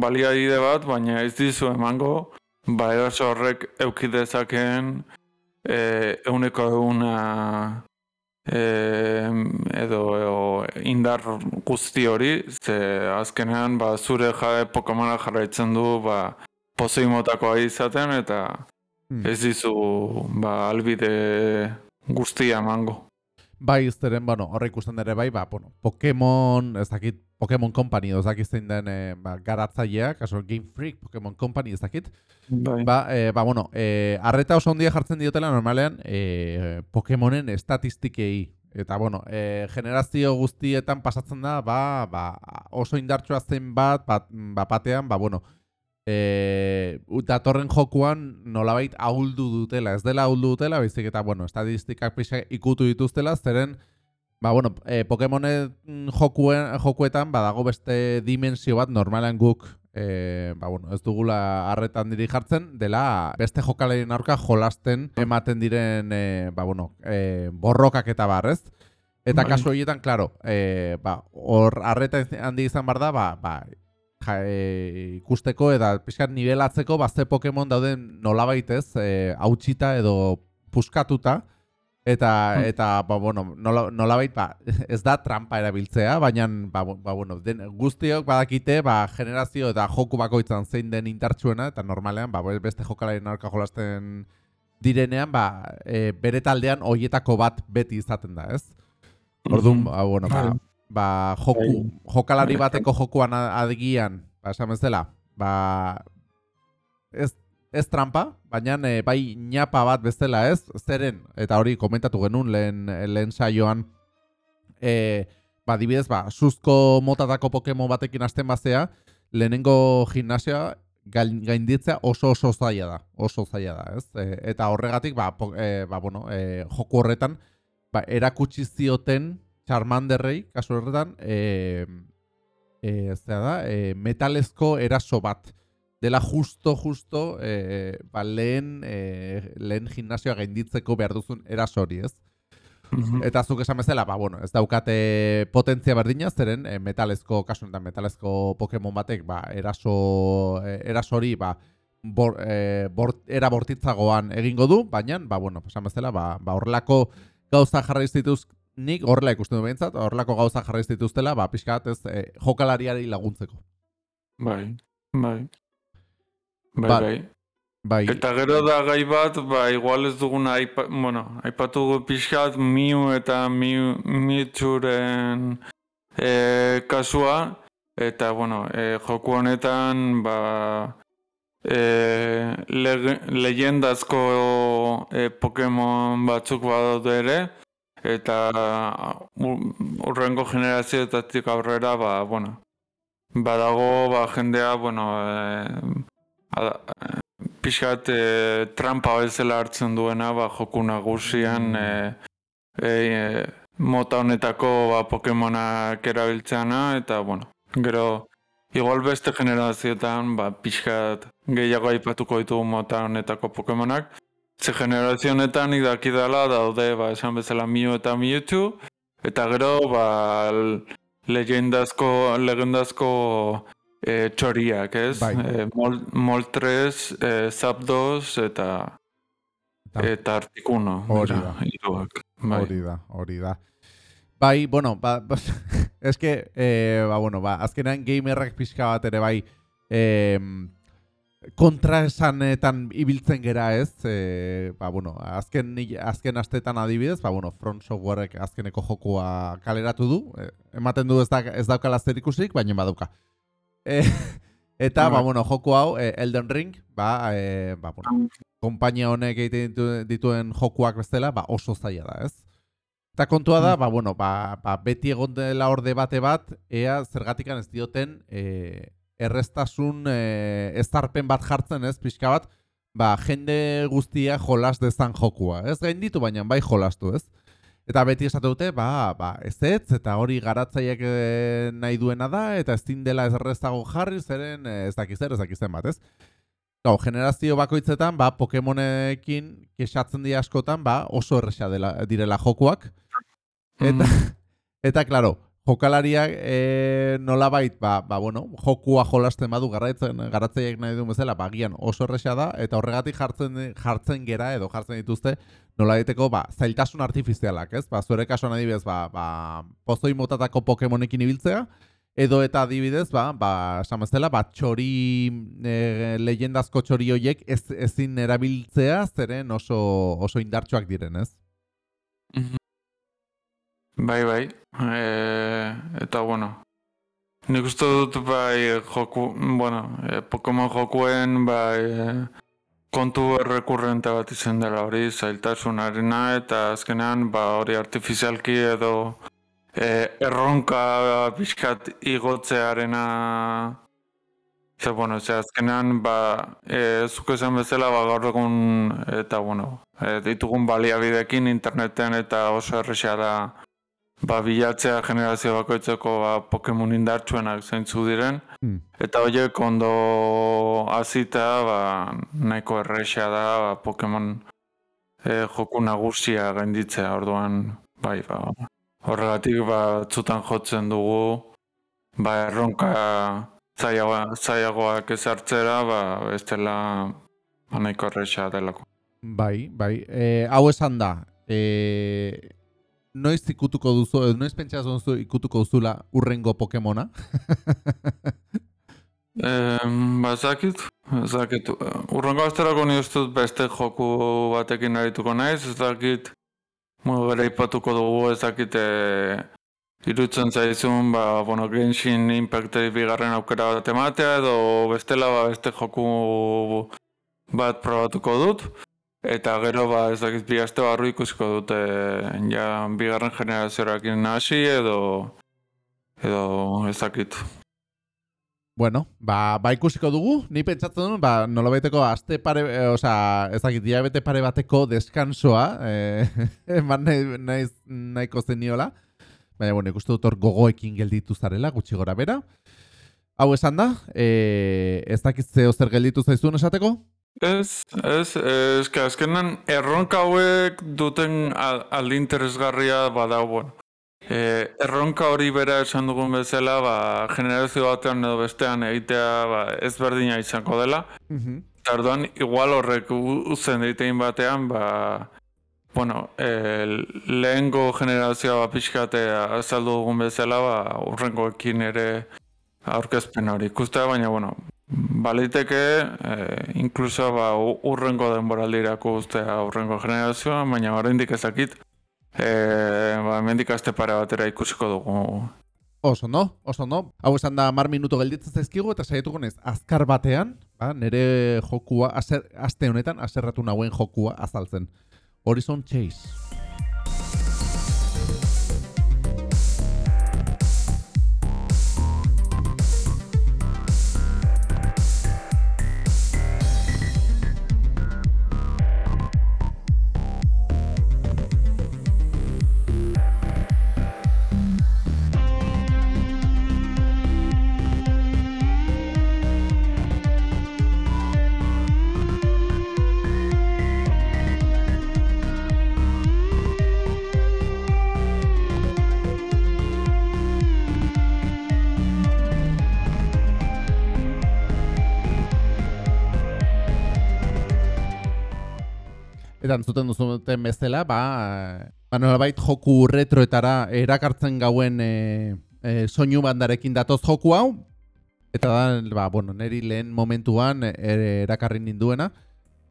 baliabide bat, baina ez dizu emango, ba, eraso horrek euki dezakeen e, euneko euna e, edo, edo indar guzti hori, ze azkenean ba, zure jabe Pokemona jarraitzen du ba, pozoi motakoa izaten eta Hmm. ez dizu ba, albide guztia emango. Bai, zeren, bueno, horre ikusten ere bai, ba, bueno, Pokemon, ez dakit, Pokemon Company, ez dakit zein den eh, ba, garatzailea, kaso Game Freak, Pokemon Company, ez dakit. Bai. Ba, eh, ba bueno, eh, arreta oso ondia jartzen diotela normalean eh, Pokemonen estatistikei. Eta, bueno, eh, generazio guztietan pasatzen da, ba, ba, oso indartsua zen bat, bat, bat batean, ba, bueno, eh, datorren jokuan nolabait ahuldu dutela. Ez dela ahuldu dutela, baizik eta, bueno, estatistikak pixa ikutu dituztela, zeren, ba, bueno, eh, Pokemonen jokuen, jokuetan badago beste dimensio bat normalean guk e, ba, bueno, ez dugula harretan diri jartzen, dela beste jokaleen aurka jolasten ematen diren e, ba, bueno, e, borrokak eta barrez. Eta Bai. kasu horietan, claro, e, ba, hor harreta handi izan bar da, ba, ba, ja, e, ikusteko eta pixkat nivelatzeko ba, ze Pokemon dauden nolabait ez, e, hautsita edo puskatuta, eta, Hmm. eta ba, bueno, nola, nolabait ba, ez da trampa erabiltzea, baina ba, ba, bueno, den, guztiok badakite ba, generazio eta joku bakoitzan zein den intartsuena, eta normalean ba, beste jokalaren aurka jolasten direnean, ba, e, bere taldean hoietako bat beti izaten da, ez? Orduan, ba, bueno, ba. Ba, joku, jokalari Bai. bateko jokuan a- adigian, ba, esan bezala, ba, ez, ez trampa, baina e, bai ñapa bat bezala ez, zeren, eta hori komentatu genuen lehen, lehen saioan, e, ba, dibidez, ba, suzko motatako Pokemon batekin hasten bazea, lehenengo gimnasia gain- gainditzea oso oso zaila da, oso zaila da, ez? E, eta horregatik, ba, po, e, ba, bueno, e, joku horretan, ba, erakutsi zioten Charmanderrei, kasu horretan, e, e, zera da, e, metalezko eraso bat. Dela justo, justo, e, ba, lehen, e, lehen gimnasioa gainditzeko behar duzun eraso hori, ez? Mhm. Eta zuk esan bezala, ba, bueno, ez daukate potentzia berdina, zeren e, metalezko, kasu honetan metalezko Pokemon batek, ba, eraso, e, eraso hori, ba, bor, e, bor, era bortitzagoan egingo du, baina, ba, bueno, esan bezala, ba, ba, horrelako gauza jarraiz dituz, nik horrela ikusten du behintzat, horrelako gauza jarraiz dituztela, ba, pixka bat ez, e, jokalariari laguntzeko. Bai, bai. Bai, Ba- bai. Bai, Eta gero da gai bat, ba, igual ez duguna, aipa, bueno, aipatu dugu pixkat Miu eta Miu, Mewtworen e, kasua, eta, bueno, e, joku honetan, ba, e, lege, leyendazko e, Pokemon batzuk badaude ere, eta ur- urrengo generazioetatik aurrera, ba, bueno, badago, ba, jendea, bueno, e, ada, pixkat e, trampa bezala hartzen duena ba, joku nagusian e, e, mota honetako ba, Pokemonak erabiltzeana eta bueno, gero igual beste generazioetan ba, pixkat gehiago aipatuko ditugu mota honetako Pokemonak ze generazio honetan idaki dela daude ba, esan bezala Mew eta Mewtwo eta gero ba, legendazko, legendazko e, txoriak, ez? Bai. E, mol, Moltres, e, Zapdos eta Eta- eta Articuno. Hori da. hiruak. Bai. hori da, hori da. Bai, bueno, ba, ba, eske, eh, ba, bueno, ba, azkenean gamerrak pixka bat ere bai, eh, kontra esanetan ibiltzen gera ez, eh, ba, bueno, azken, azken astetan adibidez, ba, bueno, Front Softwareek azkeneko jokua kaleratu du, eh, ematen du ez, da, ez daukala zer ikusik, baina badauka. Eh, eta, ba, bueno, joku hau, eh, Elden Ring, ba, eh, ba, bueno, konpainia honek egiten ditu- dituen jokuak bezala, ba, oso zaila da, ez? Eta kontua da, Mm. ba, bueno, ba, ba, beti egon dela hor debate bat, ea zergatikan ez dioten e, erreztasun e, ezarpen bat jartzen, ez, pixka bat, ba, jende guztia jolas dezan jokua, ez? Gain ditu, baina bai jolastu, ez? Eta beti esate dute, ba, ba, ez ez, eta hori garatzaiek e, nahi duena da, eta ezin dela ez errezago jarri, zeren e, ez dakiz zer, ez dakiz bat, ez? Gau, generazio bakoitzetan, ba, Pokemonekin kexatzen dira askotan, ba, oso erresa dela, direla jokuak. Eta, Mm. eta claro, jokalariak e, nolabait, ba, ba, bueno, jokua jolasten badu garaitzen, garatzaiek nahi duen bezala, ba, agian oso erresa da, eta horregatik jartzen, jartzen gera, edo jartzen dituzte, nolabaiteko, ba, zailtasun artifizialak, ez? Ba, zure kasuan adibidez, ba, ba, pozoi motatako Pokemonekin ibiltzea, edo eta adibidez, ba, ba, esan bezala, ba, txori, e, leyendazko txori hoiek ez, ezin erabiltzea, zeren oso, oso indartsuak diren, ez? Mhm. Bai, bai. E, eta, bueno, nik uste dut, bai, joku, bueno, e, Pokemon jokuen, bai, e, kontu errekurrente bat izan dela hori, zailtasunarena, eta azkenean, ba, hori artifizialki edo e, erronka pixkat igotzearena Ze, bueno, ze azkenean, ba, e, zuk esan bezala, ba, gaur egun, eta, bueno, e, ditugun baliabidekin interneten eta oso erresa da, ba, bilatzea generazio bakoitzeko ba, Pokemon indartsuenak zeintzu diren. Hmm. Eta horiek ondo hasita, ba, nahiko erresa da, ba, Pokemon e, joku nagusia gainditzea, orduan, bai, ba, horregatik, ba, txutan jotzen dugu, ba, erronka zailagoa, zailagoak ezartzera, ba, ez dela ba, nahiko erresa delako. Bai, bai. E, hau esan da, e, noiz ikutuko duzu, noiz pentsatzen duzu ikutuko duzula urrengo Pokemona? Em, ba, ezakit, ezakit. Urrengo asterako ni uste dut beste joku batekin arituko naiz, ez dakit, bueno, bere ipatuko dugu, ez dakit, e, irutzen zaizun, ba, bueno, Genshin Impacteri bigarren aukera bat ematea, edo bestela, ba, beste joku bat probatuko dut. Eta gero, ba, ez dakit, bi aste barru ikusiko dute, ja, bigarren generazioarekin hasi, edo, edo, ez dakit. Bueno, ba, ba ikusiko dugu, ni pentsatzen duen, ba, nolabaiteko aste pare, e, osea, ez dakit, diabete pare bateko deskansoa, e, eman nahi, naiz, nahiko zeniola, baina, bueno, ikustu dut hor gogoekin gelditu zarela, gutxi gora bera. Hau esan da, e, ez dakit zeo zer gelditu zaizun esateko? Ez, ez, que azkenan erronka hauek duten al- alde interesgarria bada, bueno. E, erronka hori bera esan dugun bezala, ba, generazio batean edo bestean egitea ba, ez berdina izango dela. Mhm. Eta orduan, igual horrek uzen daitein batean, ba, bueno, e, lehengo generazioa ba, pixkatea azaldu dugun bezala, ba, urrengoekin ere aurkezpen hori ikustea, baina, bueno, baliteke, e, inkluso ba, urrengo denboraldirako ustea urrengo generazioa, baina oraindik ezakit, e, ba, hemendik aste pare batera ikusiko dugu. Oso no, oso no. Hau esan da mar minuto gelditzen zaizkigu eta saietuko naiz azkar batean, ba, nire jokua, aser, aste honetan, aserratu nauen jokua azaltzen. Horizon Chase. Entzuten duzuten bezala, ba, ba nolabait joku retroetara erakartzen gauen e, e, soinu bandarekin datoz joku hau. Eta da, ba, bueno, neri lehen momentuan e, erakarri ninduena.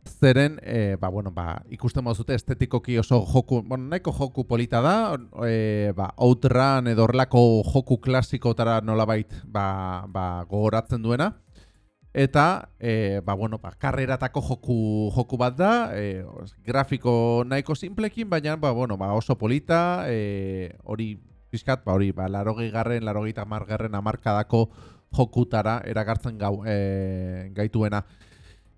Zeren, e, ba, bueno, ba, ikusten mazute estetikoki oso joku, bueno, nahiko joku polita da, e, ba, Outrun edo horrelako joku klasikotara nolabait ba, ba, gogoratzen duena. Eta, e, ba, bueno, ba, karreratako joku, joku bat da, e, grafiko nahiko simplekin, baina, ba, bueno, ba, oso polita, e, hori, pixkat, ba, hori, ba, larogei garren, larogeita margarren amarkadako jokutara erakartzen gau, e, gaituena.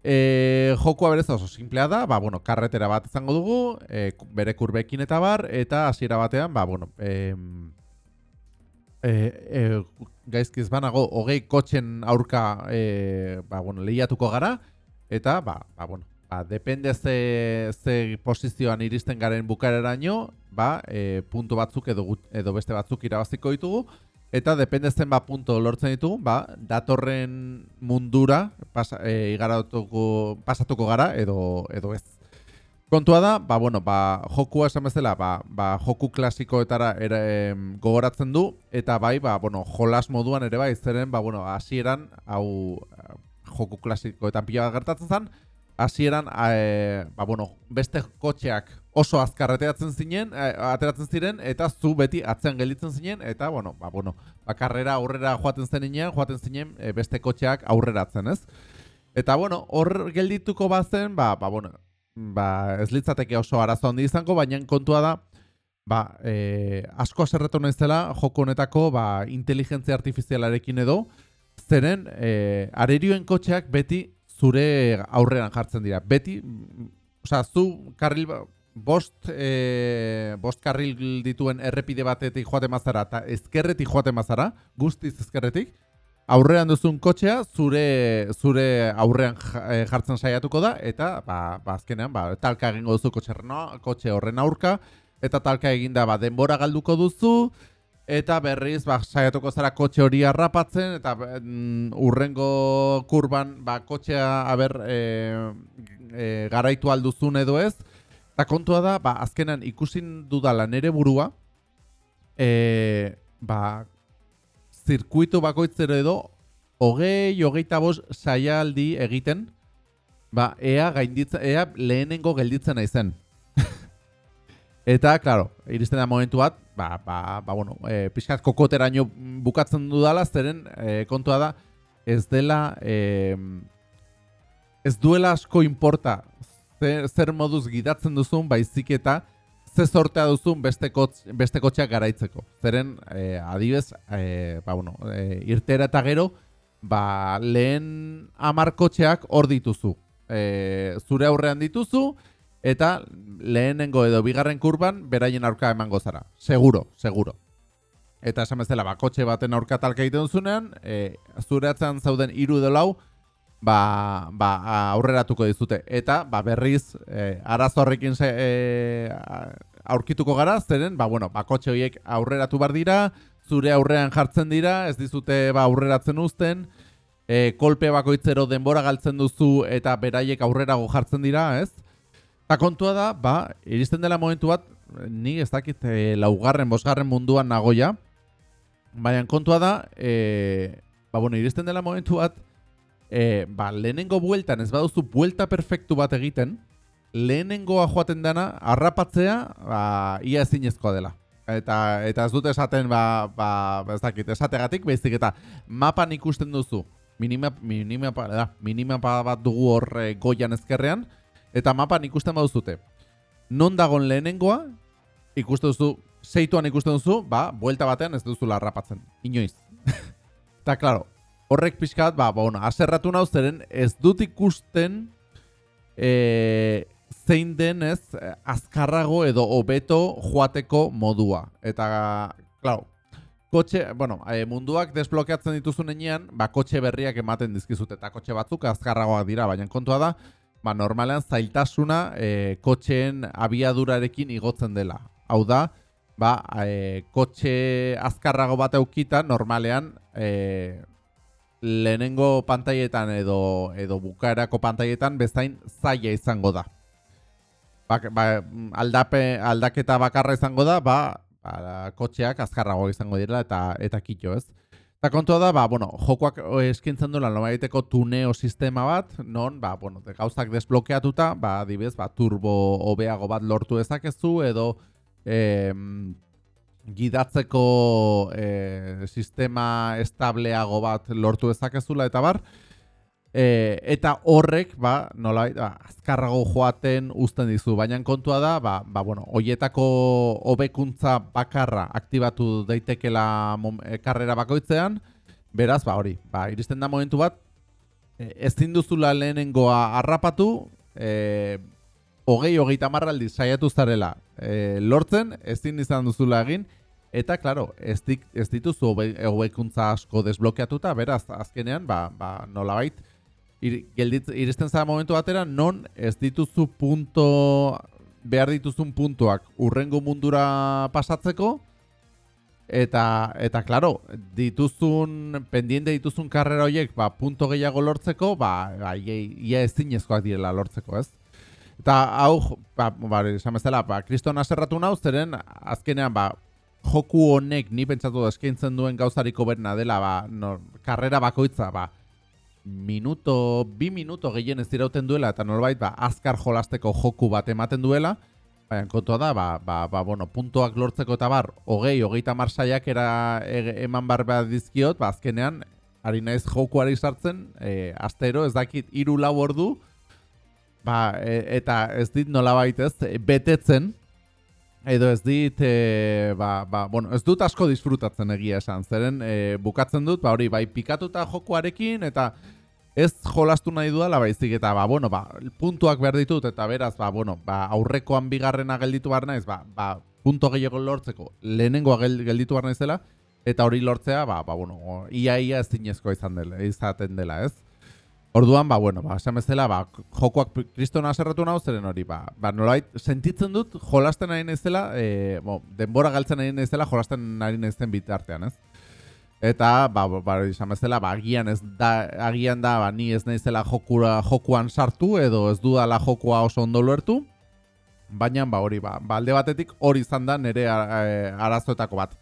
E, jokua berez oso simplea da, ba, bueno, karretera bat izango dugu, e, bere kurbekin eta bar, eta hasiera batean, ba, bueno, em, e, e, gaizkiz banago, hogei kotxen aurka e, ba, bueno, lehiatuko gara, eta, ba, ba, bueno, ba, depende ze, ze posizioan iristen garen bukareraino, ba, e, puntu batzuk edo, edo beste batzuk irabaziko ditugu, eta depende zen ba punto lortzen ditugu, ba, datorren mundura pasa, e, igaratuko, pasatuko gara edo, edo ez. Kontua da, ba, bueno, ba, jokua esan bezala, ba, ba, joku klasikoetara ere, em, gogoratzen du, eta bai, ba, bueno, jolas moduan ere bai, zeren, ba, bueno, hasieran, hau, eh, joku klasikoetan pila bat gertatzen zen, hasieran, e, ba, bueno, beste kotxeak oso azkar ateratzen zinen, eh, ateratzen ziren, eta zu beti atzean gelditzen zinen, eta, bueno, ba, bueno, ba, karrera aurrera joaten zenean, joaten zinen e, beste kotxeak aurreratzen, ez? Eta, bueno, hor geldituko bazen, ba, ba, bueno, ba, ez litzateke oso arazo handi izango, baina kontua da, ba, e, asko aserretu naizela joko honetako ba, inteligentzia artifizialarekin edo, zeren e, arerioen kotxeak beti zure aurrean jartzen dira. Beti, osea, zu karril, ba- bost, e, bost karril dituen errepide batetik joate mazara eta ezkerretik joate mazara, guztiz ezkerretik, aurrean duzun kotxea zure zure aurrean eh, jartzen saiatuko da eta ba, ba azkenean ba, talka egingo duzu kotxe, horren- kotxe horren aurka eta talka eginda ba, denbora galduko duzu eta berriz ba, saiatuko zara kotxe hori harrapatzen eta mm, urrengo kurban ba, kotxea aber e, e, garaitu alduzun edo ez eta kontua da ba, azkenan ikusin dudala nere burua e, ba, zirkuitu bakoitzero edo hogei, hogeita bost saialdi egiten, ba, ea gainditzen, ea lehenengo gelditzen naizen. Eta, claro, iristen da momentu bat, ba, ba, ba bueno, e, pixkat kokoteraino bukatzen dudala, zeren e, kontua da, ez dela, e, ez duela asko importa zer, zer moduz gidatzen duzun, baizik eta ze sortea duzun beste, kotz, beste kotxeak garaitzeko. Zeren, e, adibez, e, ba, bueno, e, irtera eta gero, ba, lehen amar kotxeak hor dituzu. E, zure aurrean dituzu, eta lehenengo edo bigarren kurban beraien aurka emango zara. Seguro, seguro. Eta esan bezala, ba, kotxe baten aurka talka egiten duzunean, e, zure atzean zauden hiru edo lau, ba, ba, aurreratuko dizute. Eta ba, berriz e, arazo horrekin ze, e, aurkituko gara, zeren, ba, bueno, ba, kotxe horiek aurreratu bar dira, zure aurrean jartzen dira, ez dizute ba, aurreratzen uzten, e, kolpe bakoitzero denbora galtzen duzu eta beraiek aurrerago jartzen dira, ez? Eta kontua da, ba, iristen dela momentu bat, ni ez dakit e, laugarren, bosgarren munduan nagoia, baina kontua da, e, ba, bueno, iristen dela momentu bat, e, ba, lehenengo bueltan ez baduzu buelta perfektu bat egiten, lehenengoa joaten dana, harrapatzea, ba, ia ezinezkoa dela. Eta, eta ez dute esaten, ba, ba, ez dakit, esategatik, behizik eta mapan ikusten duzu, minima, minima, da, minima bat dugu hor e, goian ezkerrean, eta mapan ikusten baduzute. Non dagon lehenengoa, ikusten duzu, zeituan ikusten duzu, ba, buelta batean ez duzu larrapatzen. Inoiz. Eta, klaro, horrek pixkat, ba, ba, bueno, aserratu nau zeren ez dut ikusten e, zein den ez azkarrago edo hobeto joateko modua. Eta, klaro, kotxe, bueno, e, munduak desblokeatzen dituzun enean, ba, kotxe berriak ematen dizkizute eta kotxe batzuk azkarragoak dira, baina kontua da, ba, normalean zailtasuna e, kotxeen abiadurarekin igotzen dela. Hau da, ba, e, kotxe azkarrago bat eukita, normalean, e, lehenengo pantaietan edo edo bukaerako pantaietan bezain zaila izango da. Ba, ba, aldape, aldaketa bakarra izango da, ba, ba, kotxeak azkarrago izango dira eta eta kito, ez? Eta kontua da, ba, bueno, jokoak eskintzen duela nomaiteko tuneo sistema bat, non, ba, bueno, de gauzak desblokeatuta, ba, adibez, ba, turbo hobeago bat lortu ezakezu, edo, eh, gidatzeko e, sistema estableago bat lortu ezakezula eta bar. E, eta horrek ba nola ba, azkarrago joaten uzten dizu. Baina kontua da ba, ba bueno hoietako hobekuntza bakarra aktibatu daitekela e, karrera bakoitzean beraz ba hori ba iristen da momentu bat e, ezin duzula lehenengoa harrapatu e, hogei hogeita marraldi saiatu zarela e, lortzen, ezin izan duzula egin, eta, klaro, ez, dik, ez dituzu hobekuntza asko desblokeatuta, beraz, azkenean, ba, ba nola bait, ir, iristen zara momentu batera, non ez dituzu punto, behar dituzun puntuak urrengo mundura pasatzeko, eta, eta, klaro, dituzun, pendiente dituzun karrera horiek, ba, punto gehiago lortzeko, ba, ba ia ez zinezkoak direla lortzeko, ez? Eta hau, ba, ba, esan ba, kriston aserratu nau, zeren azkenean, ba, joku honek ni pentsatu da eskaintzen duen gauzariko berna dela, ba, no, karrera bakoitza, ba, minuto, bi minuto gehien ez dirauten duela, eta norbait, ba, azkar jolasteko joku bat ematen duela, baina kontua da, ba, ba, ba, bueno, puntoak lortzeko eta bar, hogei, hogeita marsaiak era e, eman bar bat dizkiot, ba, azkenean, ari naiz jokuari sartzen, e, astero, ez dakit, iru lau ordu, Ba, e, eta ez dit nola baitez, betetzen, edo ez dit, e, ba, ba, bueno, ez dut asko disfrutatzen egia esan, zeren e, bukatzen dut, ba, hori, bai, pikatuta jokoarekin, eta ez jolastu nahi dudala, baizik, eta, ba, bueno, ba, puntuak behar ditut, eta beraz, ba, bueno, ba, aurrekoan bigarrena gelditu behar naiz, ba, ba, punto gehiago lortzeko, lehenengoa gelditu behar naizela, eta hori lortzea, ba, ba, bueno, ia, ia ez zinezkoa izan dela, izaten dela, ez? Orduan, ba, bueno, ba, esan bezala, ba, jokoak kristona aserratu nahu, zeren hori, ba, ba, nolait, sentitzen dut, jolasten ari naizela, e, bo, denbora galtzen ari naizela, jolasten ari naizen bitartean, ez? Eta, ba, ba, esan bezala, ba, agian ez da, agian da, ba, ni ez naizela jokura, jokuan sartu, edo ez dudala jokua oso ondo luertu, baina, ba, hori, ba, ba alde batetik hori izan da nire e, arazoetako bat.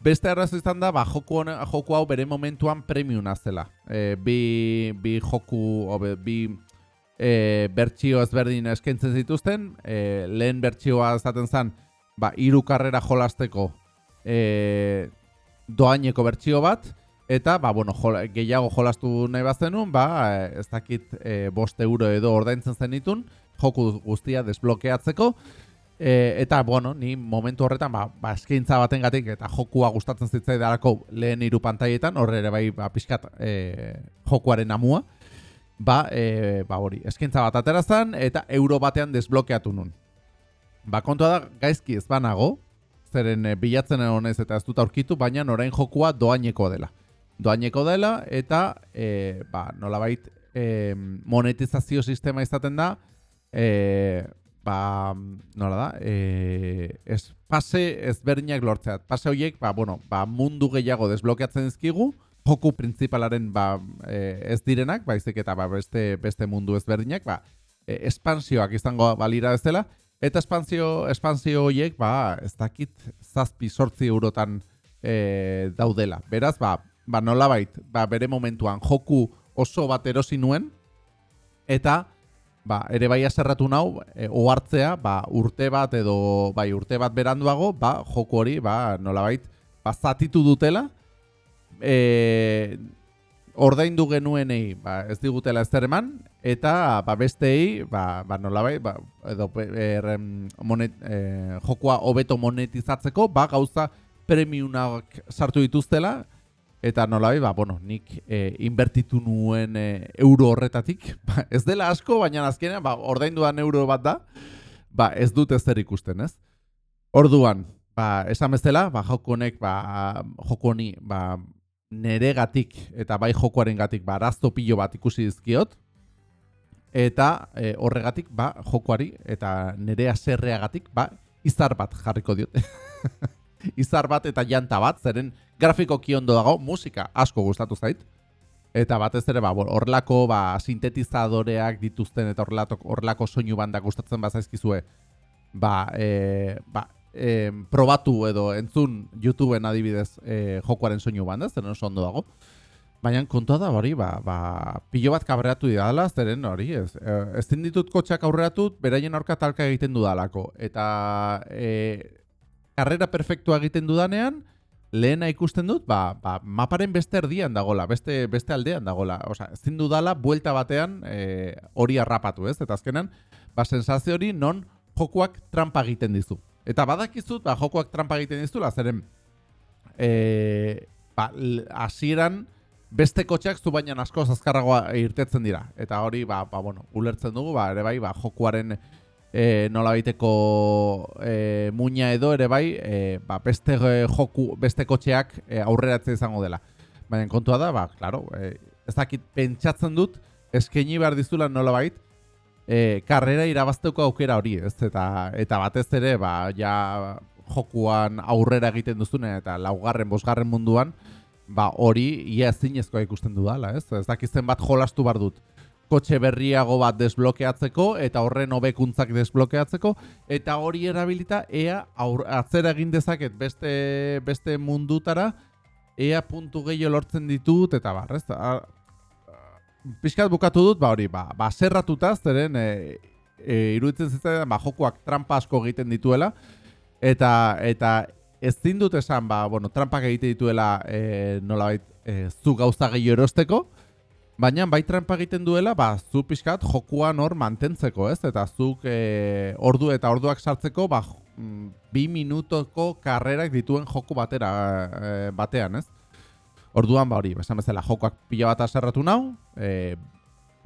Beste arrazo izan da, ba, joku, joku hau bere momentuan premiuna zela. E, bi, bi joku, obe, bi e, bertxio ezberdin eskaintzen zituzten. E, lehen bertxioa zaten zen, ba, iru karrera jolasteko e, doaineko bertxio bat. Eta, ba, bueno, gehiago jolastu nahi bat zenun, ba, ez dakit e, bost euro edo ordaintzen zenitun, joku guztia desblokeatzeko. E, eta, bueno, ni momentu horretan, ba, ba eskaintza baten gatik, eta jokua gustatzen zitzai darako lehen hiru pantaietan, horre ere bai, ba, pixkat e, jokuaren amua, ba, e, ba, hori, eskaintza bat aterazan, eta euro batean desblokeatu nun. Ba, kontua da, gaizki ez banago, zeren bilatzen honez eta ez dut aurkitu, baina orain jokua doaineko dela. Doaineko dela, eta, e, ba, nolabait, e, monetizazio sistema izaten da, e, ba, nola da, e, ez, pase ezberdinak lortzeat. Pase horiek, ba, bueno, ba, mundu gehiago desblokeatzen dizkigu, joku printzipalaren ba, e, ez direnak, baizik eta ba, beste, beste mundu ezberdinak, ba, e, espansioak izango balira ez dela, eta espansio, espansio horiek, ba, ez dakit zazpi sortzi eurotan e, daudela. Beraz, ba, ba nola bait, ba, bere momentuan joku oso bat erosi nuen, eta ba, ere bai aserratu nau, e, ohartzea, ba, urte bat edo bai urte bat beranduago, ba, joko hori, ba, nolabait, ba, zatitu dutela, e, ordaindu genuenei ba, ez digutela ez eman, eta ba, bestei, ba, ba, nolabait, ba, edo, er, monet, e, jokoa hobeto monetizatzeko, ba, gauza premiunak sartu dituztela, eta nolabait, ba, bueno, nik e, inbertitu nuen e, euro horretatik, ba, ez dela asko, baina azkenean, ba, ordainduan euro bat da, ba, ez dut ez ikusten, ez? Orduan, ba, esan bezala, ba, joko honek, ba, joko honi, ba, neregatik eta bai jokoaren gatik ba, arazto pilo bat ikusi dizkiot, eta e, horregatik ba, jokoari eta nerea zerreagatik ba, izar bat jarriko diot. izar bat eta janta bat, zeren grafiko kiondo dago, musika asko gustatu zait, eta batez ere ba, horrelako ba, sintetizadoreak dituzten eta horrelako soinu bandak gustatzen bazaizkizue, ba, e, ba, e, probatu edo entzun YouTubeen adibidez e, jokoaren soinu banda, zeren oso ondo dago. Baina kontua da hori, ba, ba, pilo bat kabreatu didala, zeren hori, ez, e, ez ditut kotxeak aurreatut, beraien aurka talka egiten dudalako. Eta e, karrera perfektua egiten dudanean, lehena ikusten dut, ba, ba, maparen beste erdian dagola, beste, beste aldean dagola. Osa, ez dudala, buelta batean e, hori harrapatu, ez? Eta azkenan, ba, sensazio hori non jokuak trampa egiten dizu. Eta badakizut, ba, jokoak trampa egiten dizula, zeren e, ba, asieran beste kotxeak zu baina asko azkarragoa irtetzen dira. Eta hori, ba, ba, bueno, ulertzen dugu, ba, ere bai, ba, jokuaren e, nola baiteko e, muina edo, ere bai, e, ba, beste, joku, beste kotxeak e, aurreratzen izango dela. Baina kontua da, ba, klaro, e, ez dakit pentsatzen dut, eskaini behar dizula nola bait, e, karrera irabazteko aukera hori, ez? Eta, eta batez ere, ba, ja jokuan aurrera egiten duzune eta laugarren, bosgarren munduan, ba, hori ia zinezkoa ikusten dudala, ez? Ez dakizten bat jolastu bar dut kotxe berriago bat desblokeatzeko eta horren hobekuntzak desblokeatzeko eta hori erabilita ea aur, atzera egin dezaket beste beste mundutara ea puntu gehiago lortzen ditut eta bar, ez? pixkat bukatu dut, ba hori, ba, ba zerratuta, zeren e, e, iruditzen zitzen, ba jokuak trampa asko egiten dituela, eta eta ez dut esan, ba, bueno, trampak egiten dituela e, nola bait, e, zu gauza gehi erosteko, baina bai trampa egiten duela, ba, zu pixkat jokuan hor mantentzeko, ez? Eta zuk e, ordu eta orduak sartzeko, ba, mm, bi minutoko karrerak dituen joku batera e, batean, ez? Orduan, ba hori, esan bezala, jokoak pila bat aserratu nau, e,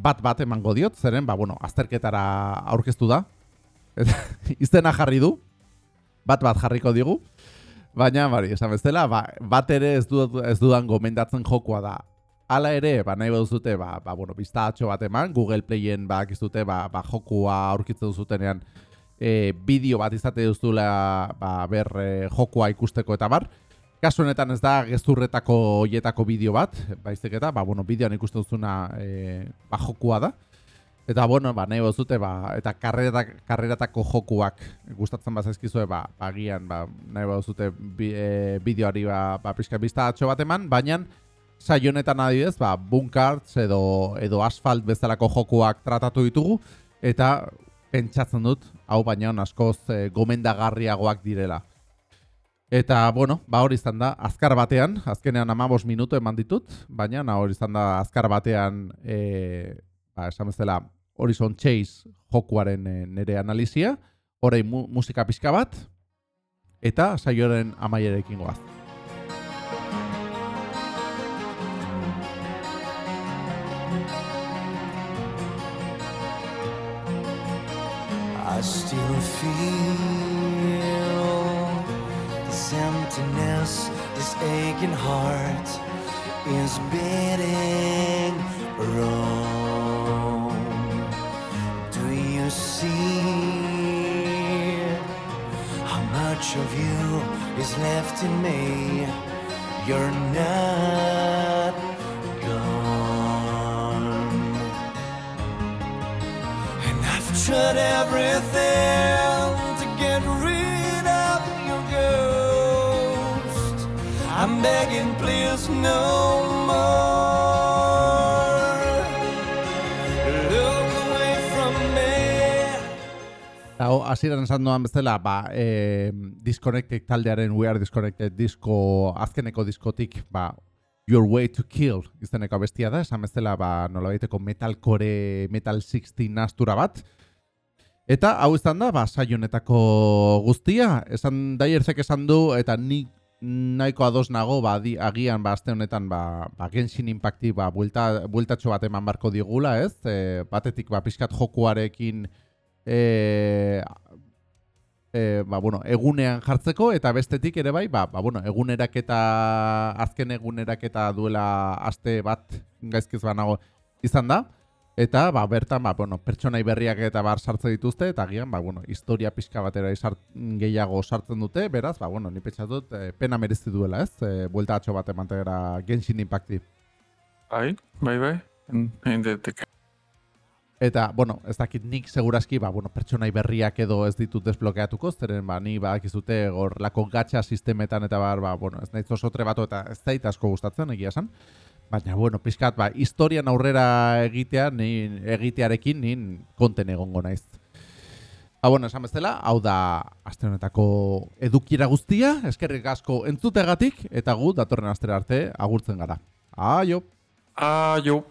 bat bat emango diot, zeren, ba, bueno, azterketara aurkeztu da, eta izena jarri du, bat bat jarriko digu, baina, bari, esan bezala, ba, bat ere ez, du, ez dudan gomendatzen jokoa da. Hala ere, ba, nahi baduzute, ba, ba, bueno, biztatxo bat eman, Google Playen ba, akizute, ba, ba, jokua aurkitzen duzutenean, e, bideo bat izate duzula, ba, ber, e, jokua ikusteko eta bar, Kasu honetan ez da gezurretako hoietako bideo bat, baizik eta, ba, bueno, bideoan ikusten duzuna e, ba, jokua da. Eta, bueno, ba, nahi bozute, ba, eta karrerak, karreratako jokuak gustatzen bat zaizkizue, ba, bagian, ba, nahi bozute bi, e, bideoari, ba, ba, pixka bizta atxo bat eman, baina, saionetan adibidez, ba, bunkartz edo, edo asfalt bezalako jokuak tratatu ditugu, eta pentsatzen dut, hau baina askoz e, gomendagarriagoak direla. Eta, bueno, ba hori izan da, azkar batean, azkenean amabos minutu eman ditut, baina na hori izan da, azkar batean, e, ba, esan bezala, Horizon Chase jokuaren e, nere analizia, horrein mu musika pixka bat, eta saioaren amaierekin goaz. I still feel this emptiness, this aching heart is beating wrong. Do you see how much of you is left in me? You're not tried everything to get rid of your ghost. I'm begging, please, no more. Look away from me. Hau, hasieran esan doan bezala, ba, eh, Disconnected taldearen We Are Disconnected disko, azkeneko diskotik, ba, Your Way to Kill izeneko abestia da, esan bezala ba, nolabaiteko metalcore, metal 60 nastura bat, Eta hau izan da, ba, saionetako guztia, esan daierzek esan du, eta nik nahiko ados nago, ba, di, agian, ba, azte honetan, ba, ba Genshin Impacti, ba, buelta, bueltatxo bat eman barko digula, ez? E, batetik, ba, pixkat jokuarekin, e, e, ba, bueno, egunean jartzeko, eta bestetik ere bai, ba, ba, bueno, eguneraketa, azken eguneraketa duela aste bat, gaizkiz banago, izan da, Eta, ba, bertan, ba, bueno, pertsonai berriak eta bar sartze dituzte, eta gian, ba, bueno, historia pixka batera izart, gehiago sartzen dute, beraz, ba, bueno, ni dut, e, pena merezi duela, ez? E, buelta atxo bat emantegera Genshin Impacti. Bai, bai, bai, endetik. Eta, bueno, ez dakit nik segurazki, ba, bueno, pertsonai berriak edo ez ditut desblokeatuko, zeren, ba, ni badakizute gor lako gatxa sistemetan eta bar, ba, bueno, ez nahi zosotre batu eta ez zaita asko gustatzen, egia esan. Baina, bueno, pizkat, ba, historian aurrera egitea, ni, egitearekin, nin konten egongo naiz. Ba, bueno, esan bezala, hau da aste honetako edukira guztia, eskerrik asko entzutegatik, eta gu datorren astera arte agurtzen gara. Aio! Aio!